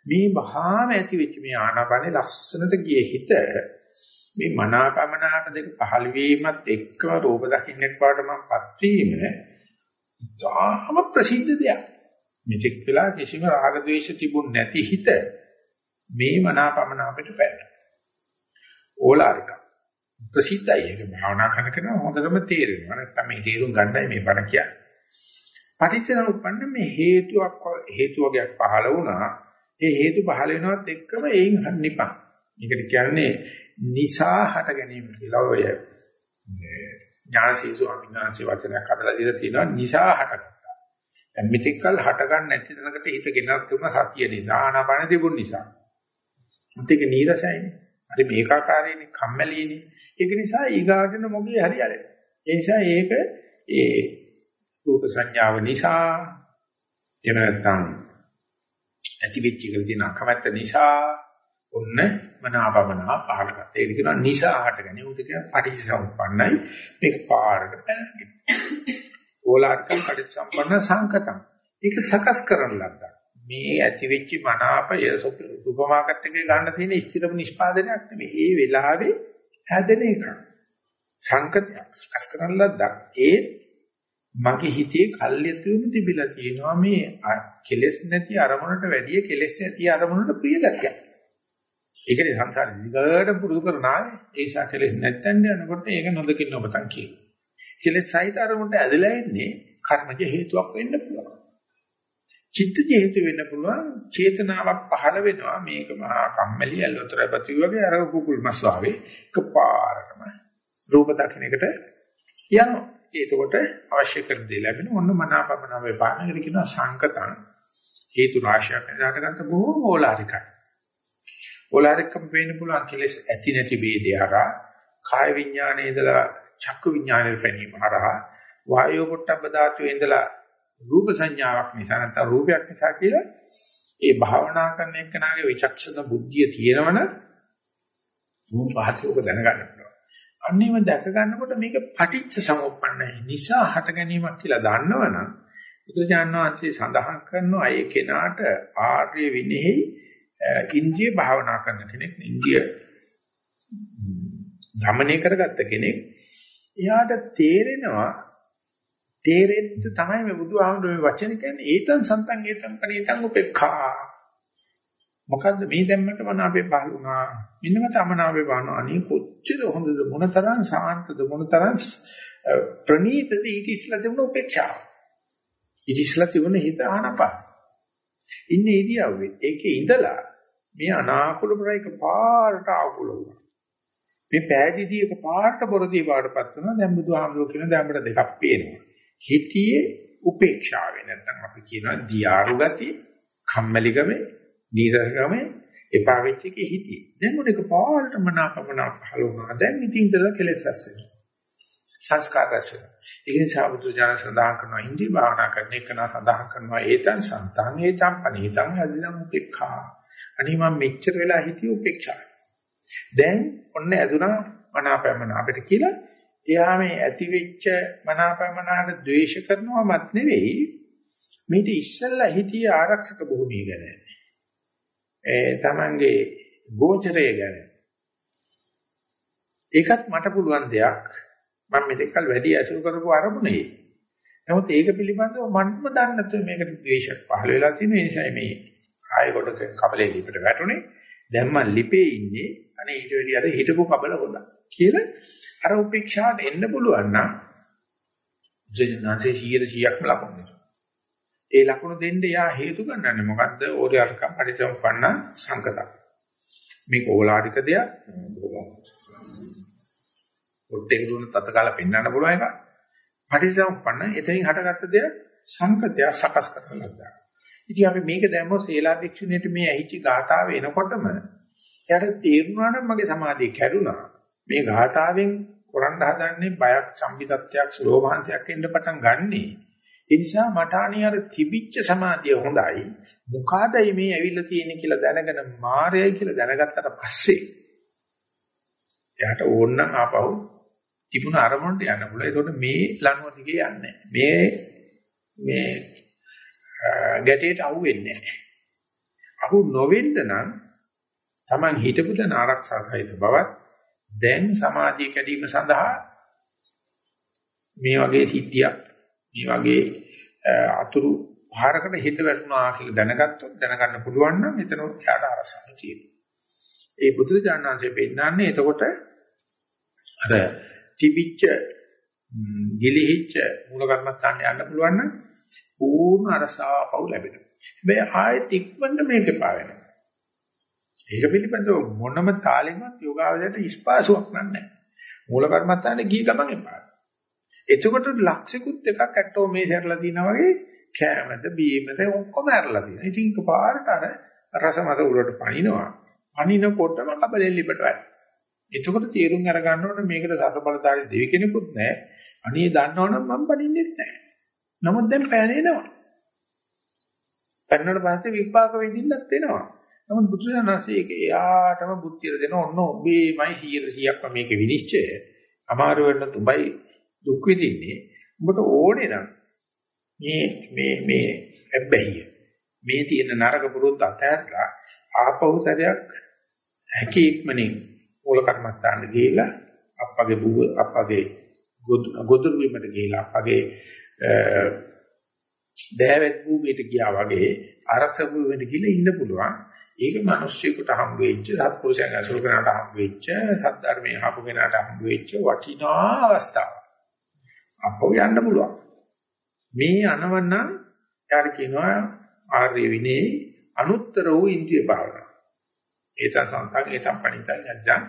A: මේ වහාම ඇති වෙච්ච මේ ආනාපානේ ලස්සනට ගියේ හිත මේ මනාපමනාප දෙක පහළ වීමත් එක්කම රූප දකින්නෙක් වාට මමපත් වීම ඉතාම ප්‍රසිද්ධ දෙයක්. මෙතෙක් වෙලා කිසිම රාග ద్వේෂ තිබුණ නැති හිත මේ මනාපමනාපයට පැන. ඕලාරිකම් ප්‍රසිද්ධයි. ඒක භාවනා කරන කෙනා හොඳටම තේරෙනවා. නැත්නම් මේ තේරුම් ගන්නයි මේ බණ කියන්නේ. පටිච්චසමුප්පන්න මේ හේතුවක් හේතු වර්ගයක් පහළ වුණා. ඒ හේතු පහළ වෙනවත් එක්කම ඒන් නිපන්. මේකට කියන්නේ නිසා හට ගැනීම කියලා ඔය ඥානසීසු අභිඥාන්සේ වචනයක් හදලා දීලා තියෙනවා නිසා හටගත්තා. දැන් මෙතෙක්කල් හට ගන්න නැති තැනකට හිත ගෙනත් තිබුණ සතිය නිසා ආනාපාන තිබුණ නිසා. ඒක නීරසයිනේ. හරි මේකාකාරීනේ කම්මැලිනේ. ඒක නිසා ඊගාටන මොගේ හරි අර. ඒ නිසා ඒක ඒ රූප සංඥාව නිසා එහෙම නැත්නම් ඇති වෙච්ච එක තියෙන අකමැත්ත නිසා ඔන්න මනාපමනා පහල කරත් ඒක කියනවා නිසා හටගන්නේ උද කියන පටිච්චසමුප්පන්නයි මේක පාරකට පැනගෙන ඕලාර්කම් පටිච්චසම්පන්න සංකතම් ඒක සකස් කරන ලද්දා මේ ඇති වෙච්ච මනාපය සුපර් මාකට් එකේ ගන්න තියෙන ස්ථිරම නිෂ්පාදනයක් නෙමෙයි. ඒ වෙලාවේ හැදෙන එක. සංකතයක් සකස් කරන ලද්දක්. ඒ මගේ හිතේ කල්යතුම තිබිලා තියෙනවා මේ කෙලෙස් නැති අරමුණට වැඩිය කෙලෙස් ඇති අරමුණට ප්‍රිය ගතියක්. ඒකනේ සංසාරේ දිගට පුරුදු කරන ආවේ. ඒ නිසා කෙලෙස් නැත්තෙන් යනකොට ඒක නොදකින්න ඔබතන් කියනවා. කෙලෙස් සහිත අරමුණට ඇදලා ඉන්නේ කර්මජ හේතුවක් වෙන්න පුළුවන්. චිත්තජ හේතු වෙන්න පුළුවන් චේතනාවක් පහළ වෙනවා මේක මහා කම්මැලි ඇල්ලතරපති වගේ අර කුකුල් මස් වාගේ එකපාරටම රූප දකින්නකට යනවා ඒකකොට අවශ්‍ය කර දේ ලැබෙන ඔන්න මනාපමන වේපානකට කියනවා සංකතං හේතු රාශියක් හදාගත්ත බොහෝ ඕලාරිකයි ඕලාරිකම් වෙන්න පුළුවන් කෙලස් ඇති නැති ભેදය හරහා කාය විඥානයේ ඉඳලා චක්කු විඥානයේ පැනීම හරහා වායෝ පොට්ටබ්බ ධාතුවේ ඉඳලා රූප සංඥාවක් නිසා නැත්නම් රූපයක් නිසා කියලා ඒ භාවනා කරන එක්කනාගේ විචක්ෂණ බුද්ධිය තියෙනවනම් මොම් පහතේ ඔබ දැනගන්න පුළුවන්. අන්නේම දැක ගන්නකොට මේක පටිච්ච සමුප්පන්නයි. නිසා හට ගැනීමක් කියලා දන්නවනම් බුදුජාණන් වහන්සේ සඳහන් කරනවා ඒ කෙනාට ආර්ය විනෙහි ඉන්ද්‍රිය භාවනා කරන කෙනෙක් ඉන්ද්‍රිය දමනය කරගත්ත කෙනෙක් එයාට තේරෙනවා තේරෙන්න තමයි මේ බුදුහාමුදුරුවෝ මේ වචන කියන්නේ. ඒතන් සන්තන් ඒතන් පණීතන් උපේක්ඛා. මොකද්ද? මේ දැම්මට මන අපේ පහළ වුණා. මෙන්නම තමනාවේ බානවා අනේ කොච්චර හොඳද මොනතරම් සාන්තද මොනතරම් ප්‍රණීතද ඊට ඉස්සලා තිබුණ උපේක්ෂාව ඊට ඉස්සලා තිබුණ හිත ආනපා ඉන්නේ ඉදියව්වේ ඒකේ ඉඳලා මේ අනාකූල ප්‍රයක පාරට ආකූල වුණා. මේ පෑදීදී එක පාරට බොරදී පාටපත් වෙනවා. දැන් බුදුහාමුදුරුවෝ කියන දැන් අපිට දෙකක් පේනවා. හිතියේ උපේක්ෂාවේ නැත්නම් අපි කියනවා දියාරු ගතිය, කම්මැලිකම, දීර්ඝකම, එපා වෙච්ච එකේ හිතියේ. දැන් උඩ එක පාරට මනාපමනා පහළ වුණා. දැන් ඉතින් ඉඳලා කෙලෙස් රැස් වෙනවා. සංස්කාර රැස් වෙනවා. ඒ නිසා බුදුජානක සඳහන් කරනවා ඉන්දිය භාවනා කරන එක නා සඳහන් කරනවා ඒතං සන්තං ඒතං පනීතං අදිනම් උපේක්ඛා. අනිත් මම මෙච්චර වෙලා හිටියේ උපේක්ෂායි. දැන් ඔන්න ඇදුනා මනාපයමන අපිට කියලා එයා මේ ඇති වෙච්ච මනාපයමනහට ද්වේෂ කරනවමත් නෙවෙයි මේක ඉස්සෙල්ලා හිටියේ ආරක්ෂක භූමිය ගැන. ඒ තමන්ගේ ගෝචරය ගැන. ඒකත් මට පුළුවන් දෙයක් මම මෙතෙක්කල් වැඩි ඇසුරු කරපු අරමුණේ. නමුත් ඒක පිළිබඳව මන්ම දන්නේ නැතුව මේකට ද්වේෂයක් පහළ වෙලා තියෙන නිසා මේ ආය කොට කබලේ ලිපට වැටුනේ. දැන් මම ලිපේ ඉන්නේ අනේ ඊට වැඩි අර හිටපු කබල හොඳ කියලා අර උපේක්ෂාවට එන්න පුළුවන් නම් ජනනාසේ 100%ක්ම ලකුණු දෙනවා. ඒ ලකුණු දෙන්න යා හේතු ගන්නන්නේ මොකද්ද? ඕරේ අරක පරිසම්පන්න සංකතක්. මේක ඕලාරික දෙයක්. පොට්ටේක දුන්න තත කාලා පෙන්වන්න පුළුවන් එක. පටිසම්පන්න එතනින් හටගත්ත දෙයක් සංකතය සකස් කරලා ගන්නවා. ඉතින් අපි මේක දැම්මොත් සීලා භික්ෂුණියට මේ ඇහිච්ච ගාථාව එනකොටම එයාට තේරුණා නම් මගේ සමාධිය කැඩුනා. මේ ගාථාවෙන් කරන්න හදන්නේ බයක් සම්පිතත්වයක් ස්ලෝභාන්තයක් එන්න පටන් ගන්නනේ. ඒ නිසා මට අනියර තිබිච්ච සමාධිය හොඳයි. මොකಾದයි මේ ඇවිල්ලා තියෙන්නේ කියලා දැනගෙන මායයි කියලා දැනගත්තට පස්සේ එයාට ඕන නම් ආපහු තිබුණ අරමුණට යන්න පුළුවන්. ඒකට මේ ලනුව දිගේ යන්නේ මේ මේ ගැටේට අහු වෙන්නේ නැහැ. අහු නොවෙන්න නම් Taman හිතපු දන ආරක්ෂා සහිත බවත් දැන් සමාධිය කැඩීම සඳහා මේ වගේ සිද්ධියක් මේ වගේ අතුරු පාරකට හිත වැටුණා කියලා දැනගත්තොත් දැනගන්න පුළුවන් නම් එතන යාට අරසන්න තියෙනවා. ඒ බුදුරජාණන්සේ පෙන්නන්නේ එතකොට අර තිබිච්ච ගිලිහිච්ච මූල කර්මස්ථානට යන්න පුළුවන් නම් පූර්ණ අරසාවව ලැබෙනවා. හැබැයි ආයෙත් ඉක්මනට මේක පා වෙනවා. ඒක පිළිබඳව මොනම තාලෙන්වත් යෝගාවදයට ඉස්පාසුවක් නැහැ. මූල කර්මස්ථානේ ගිය ගමන් එපා. එතකොට ලක්ෂිකුත් එකක් ඇටෝ මේ හැරලා තියෙනා වගේ කෑමද බීමද ඔක්කොම හැරලා තියෙනවා. ඉතින් එකපාරට අර රසමස උඩට පනිනවා. පනිනකොටම කබලෙන් ලිපට වැටෙනවා. එතකොට තීරුම් අර ගන්නකොට මේකට සතර බලධාරී දෙවි කෙනෙකුත් නැහැ. අනේ දන්නවනම් මම පණින්නෙත් නැහැ. නමුත් දැන් පෑනේනවා. පන්නනට පස්සේ විපාක වෙදින්නත් වෙනවා. නමුත් බුදුසසුනාසේ ඒක එයාටම බුද්ධිය දෙන ඔන්න ඔබේමයි 100%ක්ම මේක විනිශ්චය. අමාරු වෙන්න තුඹයි දුක් විඳින්නේ. උඹට ඕනේ නම් මේ මේ මේ හැබැයි මේ තියෙන නරක පුරුද්ද අතහැරලා ආපහු සැරයක් හැකීක්මනින් මූල කර්මස්ථාන ගිහිලා අප්පගේ බුව අප්පගේ ගොදුරු වීමට ගිහිලා අප්පගේ දෑවැත් භූමියට ගියා වගේ ආරක්ෂක භූමියට ගිහිලා ඉන්න පුළුවන්. ඒක මිනිස්සුෙකුට හම් වෙච්ච, සත්පුරුෂයන් අසුර කරනාට හම් වෙච්ච, සද්ධර්මයේ හපු කෙනාට හම් වෙච්ච වටිනා අවස්ථාවක්. අපෝ යන්න පුළුවන්. මේ අනවනම් යාර කියනවා ආර්ය විනේ අනුත්තර වූ ඉන්ද්‍රිය භාවනාව. ඒතන සන්තන් ඒතම් පණිතන් යද්දන්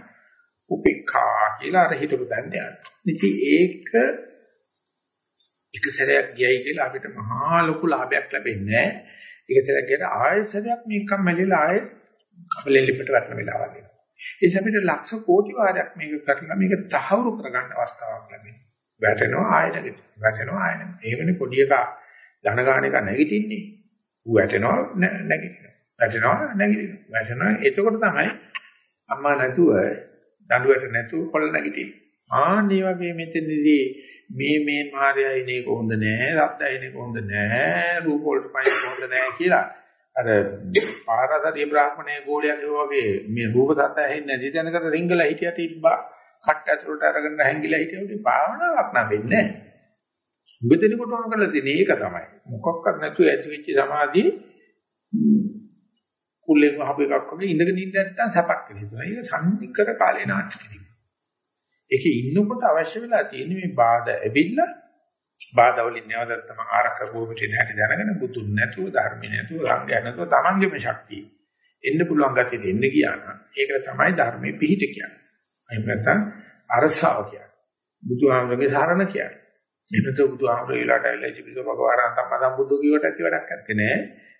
A: උපේක්ඛා කියලා අර හිතපු දන්නේ යනවා. ඉතින් ඒක එක සැරයක් ගියයි කියලා අපිට මහා ලොකු ලාභයක් ලැබෙන්නේ නැහැ. එක සැරයක් ගියට ආයෙත් සැරයක් මේකම මැලිලා ආයෙත් කබලෙන් ලිපට වැටෙන වෙලාවක් එනවා. ඒ නිසා අපිට ලක්ෂ කෝටි වාරයක් මේක කරලා මේක තහවුරු කරගන්න අවස්ථාවක් ලැබෙනවා. වැටෙනවා ආයෙ නැගිටිනවා. වැටෙනවා ආයෙ නැගිටිනවා. ඒකනේ පොඩි එකා ධන ගාන එක නැගිටින්නේ. ඌ වැටෙනවා නැගිටිනවා. වැටෙනවා නැගිටිනවා. වැටෙනවා එතකොට තමයි අම්මා නැතුව දඬුවට නැතුව කොළ නැගිටින්නේ. ආන්නේ වගේ මෙතනදී මේ මේ මායයි නේ කොහොඳ නෑ, සද්දයි නේ කොහොඳ නෑ, රූප වලට පයින් කොහොඳ නෑ කියලා අර පාරසදී බ්‍රාහ්මණයේ ගෝලයක් වගේ මේ රූප සද්ද ඇහෙන්නේ නැති තැනකට රිංගලා හිටියට ඉබ්බා කට ඇතුලට අරගෙන හැංගිලා හිටියොත් භාවනාවක් නම් වෙන්නේ නෑ. උගදෙනකොට ඕන කරලා තියෙන ඒක තමයි. මොකක්වත් නැතුව ඇති වෙච්ච සමාධිය කුල්ලෙන් වහපු එකක් වගේ ඉඳගෙන ඉන්න නැත්නම් සැපක් කියලා හිතනවා. ඒක සම්නිකර කාලේ නාස්ති කිරීම. ඒකේ ඉන්නකොට අවශ්‍ය වෙලා තියෙන මේ බාධා ඇවිල්ලා බාධා වලින් නැවතත් තමයි ආරක්ෂක භූමියට නැහැටි දැනගෙන බුදුන් නැතුව ධර්ම නැතුව සංඝයා නැතුව තමන්ගේම ශක්තිය. එන්න පුළුවන් ගතිය දෙන්න ගියා නම් ඒකට තමයි ධර්මයේ පිහිට කියන්නේ. එහෙම නැත්නම් අරසාව කියන්නේ. බුදුහාමරගේ සරණ කියන්නේ. එහෙම නැත්නම් බුදුහාමර වෙලාට ඇවිල්ලා ඉතිපිස භගවාරන් තම සම්බුද්ධ කියවට ඇති වැඩක් නැත්තේ නෑ.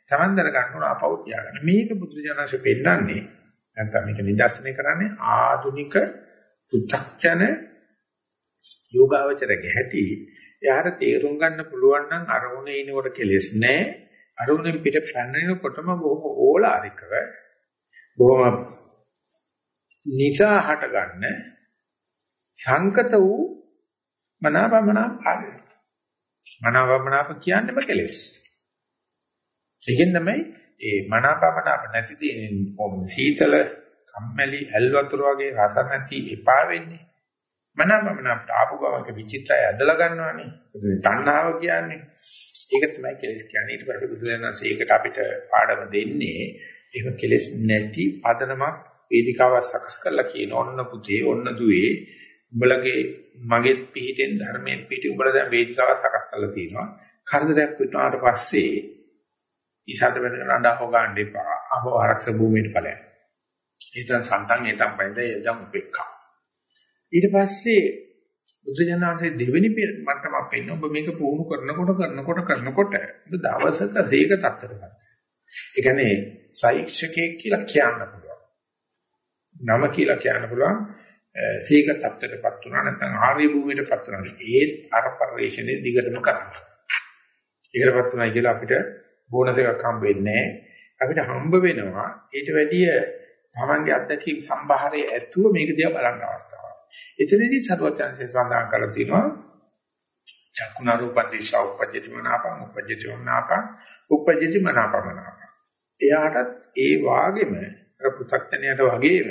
A: Taman දර ගන්න ඕන අපව තියාගන්න. මේක බුදුජානක පෙන්නන්නේ නැත්නම් මේක නිදර්ශනය කරන්නේ ආධුනික පු탁ජන යෝගාවචරගේ හැටි. එයාට තේරුම් ගන්න පුළුවන් නම් අරමුණේ ඉනකොට කෙලෙස් නැහැ. අරමුණෙන් පිට පැනනකොටම බොහොම ඕලාරිකව බොහොම නිසා හට ගන්න සංකත වූ මනාපමනාප ආරය. මනාපමනාප කියන්නේම කෙලෙස්. ඒකෙන් තමයි ඒ මනාපමනාප නැති දෙන්නේ කොහොමද සීතල කම්මැලි ඇල් වතුර වගේ රස නැති එපා වෙන්නේ. මනාපමනාප ආපු ගමක විචිත්‍රය ඇදලා ගන්නවනේ. ඒ තණ්හාව කියන්නේ. ඒක තමයි කෙලෙස් කියන්නේ. ඊට පස්සේ බුදුරජාණන් ඒකට අපිට පාඩම දෙන්නේ එහෙම කෙලෙස් නැති පදනමක් වේදිකාවක් සකස් කරලා කියන ඔන්න පුතේ ඔන්න දුවේ උඹලගේ මගෙත් පිහිටෙන් ධර්මයෙන් පිටි උඹලා දැන් වේදිකාවක් සකස් කරලා තියෙනවා. කරදරයක් පිටුනාට පස්සේ ඉසත වෙනකන් අඬා හොගන්න එපා. අහව ආරක්ෂක භූමියට ඵලයන්. ඊතන සන්තන් ඒතම් පයින්ද යදම් උපේක්ඛා. ඊට පස්සේ බුදුජානනාංශයේ දෙවෙනි මට්ටමක් වෙන්න ඔබ මේක පුහුණු කරනකොට කරනකොට කරනකොට ඔබ දවසක සීක තත්ත්වයකට. ඒ කියන්නේ සෛක්ෂකයෙක් කියලා කියන්න පුළුවන්. නම කියලා කියන්න පුළුවන් සීක තත්ත්වයටපත් වුණා නැත්නම් ආර්ය භූමියටපත් වුණා. ඒත් අර පරිශ්‍රණය දිගටම කරන්න. ඒකටපත් වුණා කියලා අපිට බෝන දෙකක් හම්බ වෙන්නේ අපිට හම්බ වෙනවා ඊට වැඩිය තමන්ගේ අත්දැකීම් සම්භාරයේ ඇතුව මේක දිහා බලන්න අවස්ථාවක්. එතනදී සරුවචාන්සේ සඳහන් කරලා තියෙනවා චක්කුණා රූපං දිශා උපජ්ජති මනාපං උපජ්ජති මනාපං උපජ්ජති මනාපමනාපං. එයාටත් ඒ වාගෙම අර පු탁තනියට වගේම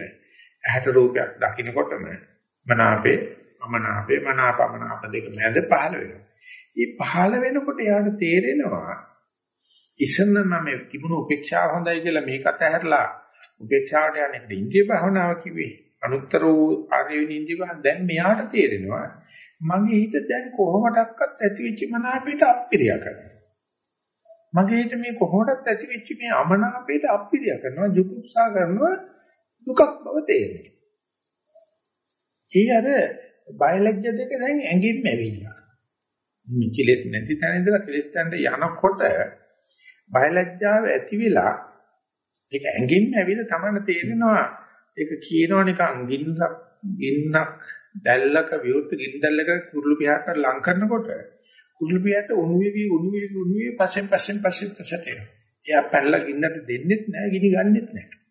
A: ඇහැට රූපයක් දකින්නකොටම මනාපේ අමනාපේ මනාපමනාප දෙක මැද පහළ වෙනවා. මේ පහළ වෙනකොට එයාට තේරෙනවා ඉස්සන්න මම තිබුණු උපේක්ෂාව හොඳයි කියලා මේකත් ඇහැරලා උපේක්ෂාවට යන්නේ ඉන්දිය භාවනාව කිව්වේ. අනුත්තර වූ ආර්ය විනින්දිය දැන් මෙයාට තේරෙනවා මගේ හිත දැන් කොහොමඩක්වත් ඇතිවෙච්ච මනාපයට අප්පිරියා කරනවා. මගේ හිත මේ කොහොමඩත් ඇතිවෙච්ච මේ අමනාපයට අප්පිරියා කරනවා, ජුකුප්සා කරනවා දුකක් බව තේරෙනවා. ඒ අර බයලජ්‍ය දෙක දැන් ඇඟින්ම ඇවිල්ලා. මේ කෙලෙස් නැති තැන ඉඳලා කෙලෙස් තැනට යනකොට බයලජ්‍යාව ඇති වෙලා ඒක ඇඟින්ම ඇවිල්ලා තමයි තේරෙනවා ඒක කියනවා නිකන් ගින්නක් ගින්නක් දැල්ලක විවෘත ගින්න දැල්ලක කුරුළු පියාට ලං කරනකොට කුරුළු පියාට උණු වෙවි උණු වෙවි උණු වෙවි පස්සෙන් පස්සෙන් පස්සෙන් පස්සට එනවා. එයා පැනලා ගින්නට දෙන්නෙත් නැහැ ගිනි ගන්නෙත් නැහැ.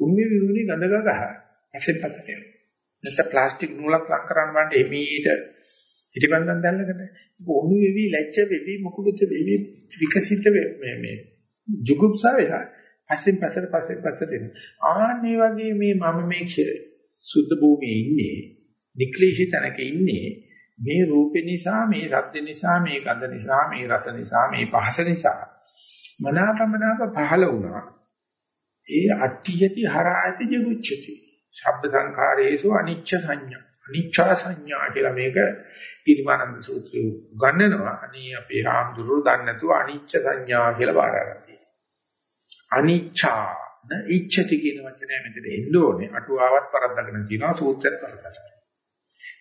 A: උණු වෙවි උණු වෙවි ගඳ ගහ පස්සෙන් පස්සට එනවා. නැත්නම් ප්ලාස්ටික් නූලක් ලං කරන්න බෑන්ට එමීට ඉටිපන්දන් දැල්ලකට උණු වෙවි ලැජ්ජ වෙවි මුකුළුච්ච වෙවි විකසිත මේ මේ ජුගුප්සා වෙලා පස්සෙන් පස්සට පස්සෙන් පස්සට එන. ආන්නේ වගේ මේ මම මේ සුද්ධ භූමියේ ඉන්නේ, නික්ලේශී තැනක ඉන්නේ මේ රූපේ නිසා, මේ ශබ්ද නිසා, මේ ගන්ධ නිසා, මේ රස නිසා, මේ පහස නිසා මනාපමනාප පහළ වුණා. ඒ අට්ඨියති හරායති ජගුච්ඡති. ශබ්ද සංඛාරයේසු අනිච්ච සංඥා. අනිච්චා සංඥා කියලා මේක පිරිමානන්ද සූත්‍රයේ උගන්වනවා. අනේ අපේ රාම්දුරු දන්නේ නැතුව අනිච්ච සංඥා කියලා බාරගත්තා. අනිච්ඡා න ඉච්ඡති කියන වචනය මෙතන එන්න ඕනේ. අටුවාවත් වරද්දාගෙන තියෙනවා සූත්‍රයත් වරද්දාගෙන.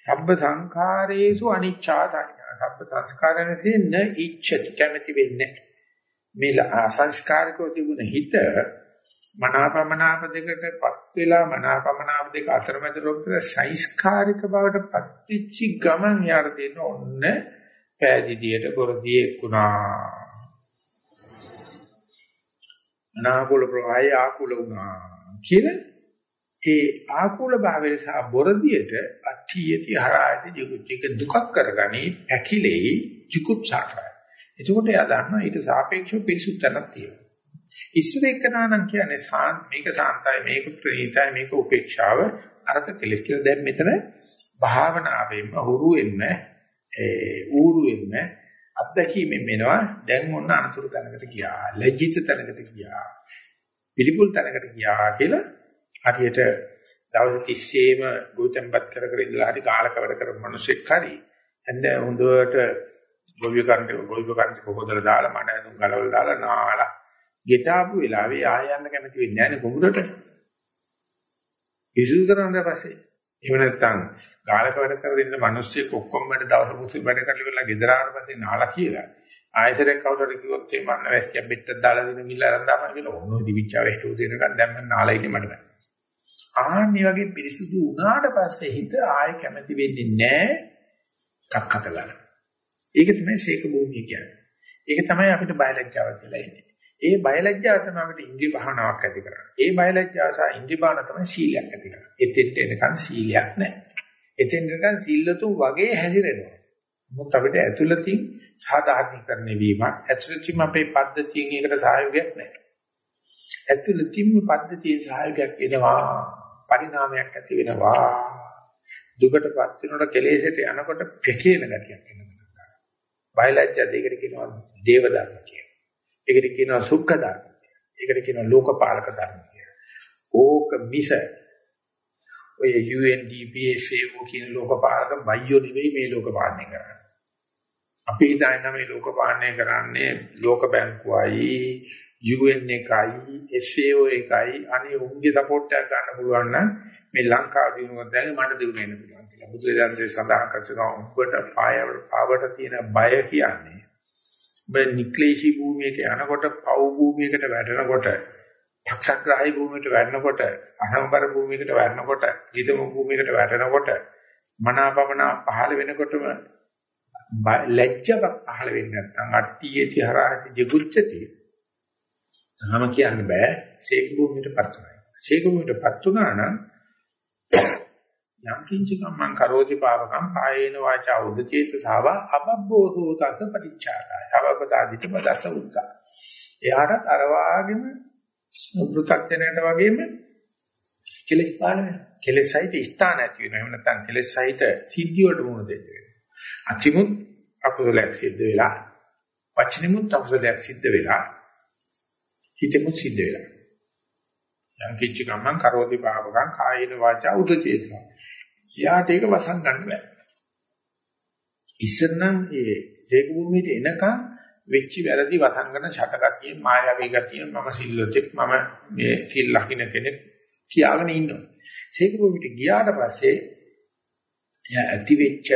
A: සබ්බ සංඛාරේසු අනිච්ඡා සංඥා. සබ්බ සංස්කාරයන්සේ න ඉච්ඡති කැමැති වෙන්නේ. මේ අසංස්කාරිකව තිබුණ හිත මනාපමනාප දෙකටපත් වෙලා මනාපමනාප දෙක අතරමැද රොක්කද සංස්කාරික බවට පත්‍ච්චි ගමන් යාර දෙන්න ඔන්න පෑදිදියට බොරදියේ එක්ුණා. අනාකූල ප්‍රවාහය ආකූල වුණා කියලා ඒ ආකූල භාවය සහ බොරදියට අට්ඨියති හරායති ජිකුච්චික දුකක් කරගනි පැකිලෙයි ජිකුප්සාටයි එතකොට එයා දන්නවා ඊට සාපේක්ෂව පිරිසුදු තැනක් තියෙනවා. ඉස්සර එක්කනා නම් කියන්නේ සාන් මේක සාන්තයි මේක ප්‍රණීතයි මේක උපේක්ෂාව අරක කෙලස් කියලා. දැන් මෙතන භාවනාවෙන්ම හුරු වෙන්න ඒ ඌරු වෙන්න අත්දැකීමෙන් වෙනවා දැන් ඔන්න අනතුරු තැනකට ගියා ලැජ්ජිත තැනකට ගියා පිළිකුල් තැනකට ගියා කියලා හරියට දවස් 30ෙම ගොතෙන්පත් කර කර ඉඳලා හරි කාලක වැඩ කරපු මිනිස්සෙක් හරි එඳ හොඳට ගොවිය කරන්ට ගොවිය කරන්ට පොකොදලා දාලා මඩ ඇඳුම් ගලවලා දාලා නාලා ගෙට ආපු වෙලාවේ ආය යන්න කැමති වෙන්නේ නැහැ නේ කුඹුරට. ඉසු කරන්න පස්සේ එහෙම නැත්නම් ගාලක වැඩ කරගෙන ඉන්න මිනිස්සෙක් ඔක්කොම වැඩ දවස් පුසු වැඩ කරලා ඉවරලා ගෙදර ආවට පස්සේ නාලා කියලා. ආයෙසරයක් කවුරුහරි කිව්වොත් ඒ මන්න වැස්සිය බෙට්ට දාලා දෙන මිල අරන් දාපන් කියලා ඔන්නෝ දිවිච්චාව හිටු දෙනකන් දැන් මම නාලා ඉන්නේ මට බෑ. ආන්නේ වගේ පිරිසුදු වුණාට පස්සේ හිත ආයෙ කැමති වෙන්නේ නැහැ කක්කට ගන්න. ඒක තමයි සීක භූමිය කියන්නේ. ඒක තමයි අපිට බයලජ්ජාව කියලා එන්නේ. ඒ බයලජ්ජාව තමයි අපිට ඉන්ද්‍රිය භාවනාවක් ඇති කරන්නේ. ඒ බයලජ්ජාව සහ ඉන්ද්‍රිය භාවනාව තමයි සීලයක් ඇති කරන්නේ. එතෙන්ට එනකන් සීලයක් නැහැ. එතෙන්ට එනකන් සීලතුන් වගේ හැදිරෙනවා. මොකද අපිට ඇතුළතින් සාධාරණීකරණය වීමක් ඇතුළතින් අපේ පද්ධතියෙන් ඒකට සහයෝගයක් නැහැ. ඇතුළතින්ම පද්ධතියෙන් සහයෝගයක් එනවා. පරිණාමයක් ඇති වෙනවා. දුකටපත් වෙනකොට කෙලෙසට යනකොට පෙකේන ගතියක් එනවා. බයලජ්ජා දෙකට කියනවා දේව ධර්ම කියලා. ඒකට කියනවා සුඛ ධර්ම කියලා. ඒකට කියනවා ලෝකපාලක ධර්ම කියලා. ඕක මිස ඔය UNDP FAO කියන ලෝකපාලක බයියෝ නෙවෙයි මේ ලෝක පාලනය කරන්නේ. අපි හිතන්නේ මේ ලෝක පාලනය කරන්නේ ලෝක බැංකුවයි UN එකයි FAO එකයි අනේ උන්ගේ සපෝට් එකක් ගන්න පුළුවන් නම් මේ ලංකාව දිනුවක් දැන් මට දිනු වෙන්න පුළුවන් කියලා. බුදුරජාණන්සේ සඳහන් කරනවා උඹට පාවට තියෙන බය කියන්නේ. ඔබ නික්ලේශී භූමියක යනකොට පව් භූමියකට වැටෙනකොට පක්ෂග්‍රාහී භූමියට වැටෙනකොට අසමබර භූමියකට වැටෙනකොට ඊතම භූමියකට වැටෙනකොට මනාපමන පහළ වෙනකොටම ලැජ්ජාවක් පහළ වෙන්නේ නැත්නම් අට්ටියේති හරහති ජිගුච්ඡති තහම කියන්න බෑ සීක භූමියටපත් වෙනවා සීක භූමියටපත් වුණා නම් යම් කිංච කම්මං කරෝති පාවකම් කායේන වාචා උදචේත සාව අබබ්බෝසෝ තත් පටිච්චාරය අවබදාදිත පදස උද්දා එයාට අර වාගෙම පෘථග්ජනයට වගේම කෙලස් පාල වෙනවා. කෙලස් සහිත ස්ථාන ඇති වෙනවා. එහෙම නැත්නම් කෙලස් සහිත සිද්ධි වලට මුහුණ දෙන්න වෙනවා. අතිමුත් අකුසලයක් සිද්ධ වෙලා, වචනෙමුත් අකුසලයක් සිද්ධ වෙලා, හිතෙමුත් සිද්ධ වෙලා. යම් කිච්ච කම්මං කරෝති පාවකං කායින වාචා උදචේතස. යාට ඒක වසන් ගන්න බෑ. ඉස්සරනම් ඒ ජේක භූමියට එනකන් වෙච්ච වැරදි වසංගන ෂටගතිය මායාවී ගතිය මම සිල්ලොතෙක් මම මේ සිල් ලකින කෙනෙක් කියාගෙන ඉන්නවා. ඒක කොමිට ගියාට පස්සේ එයා ඇති වෙච්ච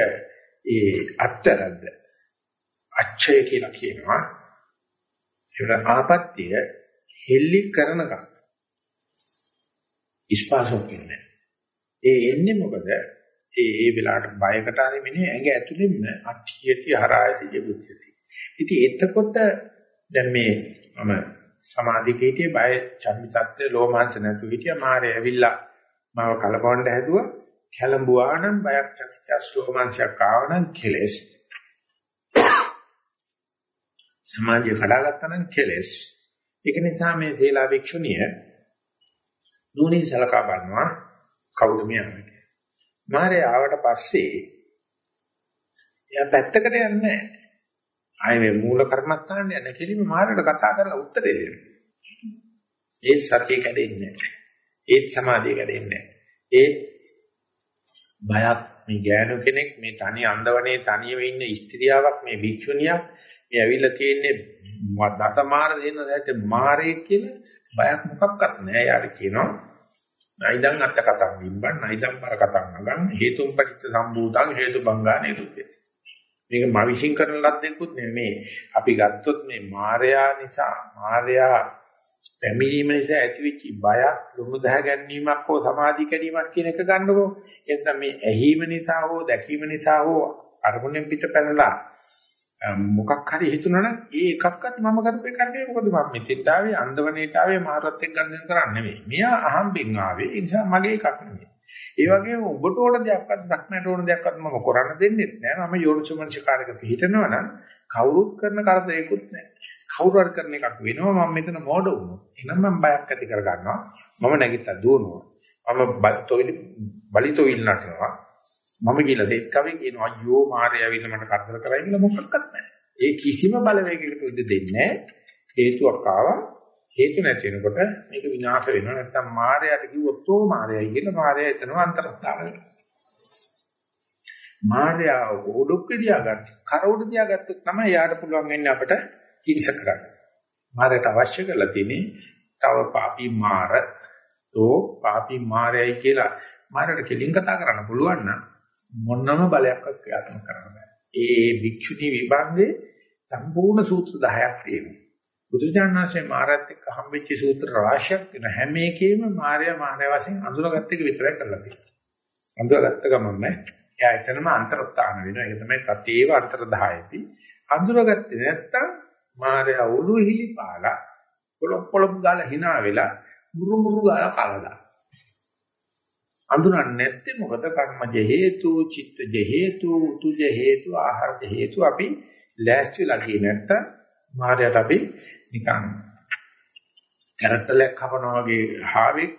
A: ඒ අත්තරද්ද අච්ඡය කියලා කියනවා. ඒක ආපත්‍ය හෙල්ලි කරනකම් ඉස්පාසෝ කියන්නේ. ඒ එන්නේ මොකද? ඒ ඒ වෙලාවට බයකට හරි මිනිහ ඇඟ ඇතුළෙන්න අට්ඨියති හරායති ජිබුච්චති. ඉතින් එතකොට දැන් මේ මම සමාධියක හිටියේ බය චම්මිතත්ත්ව ලෝමාංශ නැතුව හිටියා මාරේ ඇවිල්ලා මාව කලබවන්න හැදුවා කැළඹුවා නම් බයක් චකිතස් ලෝමාංශයක් ආව නම් කෙලස් සමාධිය කඩාගත්තා නම් කෙලස් ඒක නිසා මේ සීලා වික්ෂුණිය නුවණින් සලකා බලනවා කවුද මෙයා මාරේ ආවට පස්සේ එයා පැත්තකට යන්නේ නැහැ ආයේ මේ මූල කර්මස්ථානට යන කෙලින්ම මාරට කතා කරලා උත්තරේ දෙනවා. ඒ සතිය කැඩෙන්නේ නැහැ. ඒ සමාධිය කැඩෙන්නේ නැහැ. ඒ බයක් මේ ගෑනු කෙනෙක් මේ තනි අන්දවනේ තනියම ඉන්න ස්ත්‍රියාවක් මේ භික්ෂුණියක් මේ ඇවිල්ලා තියෙන්නේ දසමාර දෙන්න දැට මාරේ කියලා බයක් මොකක්වත් නැහැ. යාට කියනවා නයිදං අත්ත කතං බිම්බන් නයිදං පර කතං නගං හේතුම් පටිච්ච සම්භූතං හේතු බංගා නිරුද්ධය. මේක මා විශ්ින් කරන ලද්දෙකුත් නෙමෙයි. අපි ගත්තොත් මේ මායයා නිසා මායයා පැමිණීම නිසා ඇතිවෙච්ච බය, ලුණු දහ ගැනීමක් හෝ සමාධි කැඩීමක් කියන එක ගන්නකො. එතන මේ ඇහිීම නිසා හෝ දැකීම නිසා හෝ අරමුණෙන් පිට පැනලා මොකක් හරි හිතුණා ඒ එකක්වත් මම කරපු එකක් නෙවෙයි මොකද මම මෙතෙන්ට ආවේ අන්දවණේට ආවේ මාරත් එක්ක ගන්න කරන්නේ නෙවෙයි. මෙයා අහම්බෙන් ආවේ ඒ නිසා මගේ එකක් නෙවෙයි. ඒ වගේම ඔබට ඕන දෙයක්වත් ධක්මයට ඕන දෙයක්වත් මම කරන්න දෙන්නේ නැහැ. මම යෝනිසමංචකාරක පිළිහිටනවා නම් කවුරුත් කරන කරදරයක්වත් නැහැ. කවුරු හරි කරන එකක් වෙනවා මම මෙතන මෝඩ වුණොත්. එහෙනම් මම බයක් ඇති කර ගන්නවා. මම නැගිටලා දුවනවා. මම බල්තොවිලි බලිතොවිල් නටනවා. මම කියලා දෙත් කවෙන් කියනවා අයියෝ මාරය ඇවිල්ලා මට කරදර කරයි කියලා මොකක්වත් නැහැ. ඒ කිසිම බලවේගයකට ඉඩ දෙන්නේ නැහැ. හේතුවක් ආවා. හේතු නැති වෙනකොට මේක විනාශ වෙනවා. නැත්නම් මායයට කිව්වොත් තෝ මායයි කියලා මායය එතනම අන්තරස්ථාන වෙනවා. මායя ඔඩොක්ක දියාගන්න කර උඩ දියාගත්තොත් තමයි යාට පුළුවන් වෙන්නේ අපිට කිරිස කරන්න. මාරයට අවශ්‍ය කරලා තියෙන්නේ තව පාපී මාර තෝ පාපී මාරයයි කියලා. මාරයට කෙලින් කතා කරන්න පුළුවන් නම් මොනම බලයක්වත් ක්‍රියාත්මක කරන්න බෑ. ඒ භික්ෂුණී විභාගයේ සම්පූර්ණ සූත්‍ර 10ක් තියෙනවා. බුදුජානනාංශයේ මාරයත් එක්ක හම්බෙච්ච සූත්‍ර රාශියක් තියෙන හැම එකේම මාරය මාරය වශයෙන් අඳුනගත්ත එක විතරයි කරලා තියෙන්නේ. අඳුනගත්ත ගමන්ම එයා එතනම අන්තර්ථාන වෙනවා. ඒක තමයි තතේව අන්තර 10යි. අඳුනගත්තේ නැත්තම් මාරය උළු හිලි පාලා පොළොක් පොළොක් ගාලා hina වෙලා මුරු මුරු ගාලා කලදා. අඳුනන්නේ නැත්තේ මොකද කර්මජ හේතු, චිත්තජ හේතු, උතුජ හේතු, ආහාරජ හේතු අපි ලෑස්තිලා ගියේ නැත්තම් මාරයට අපි නිකන් කැරට්ටලයක් කපනවා වගේ හාවෙක්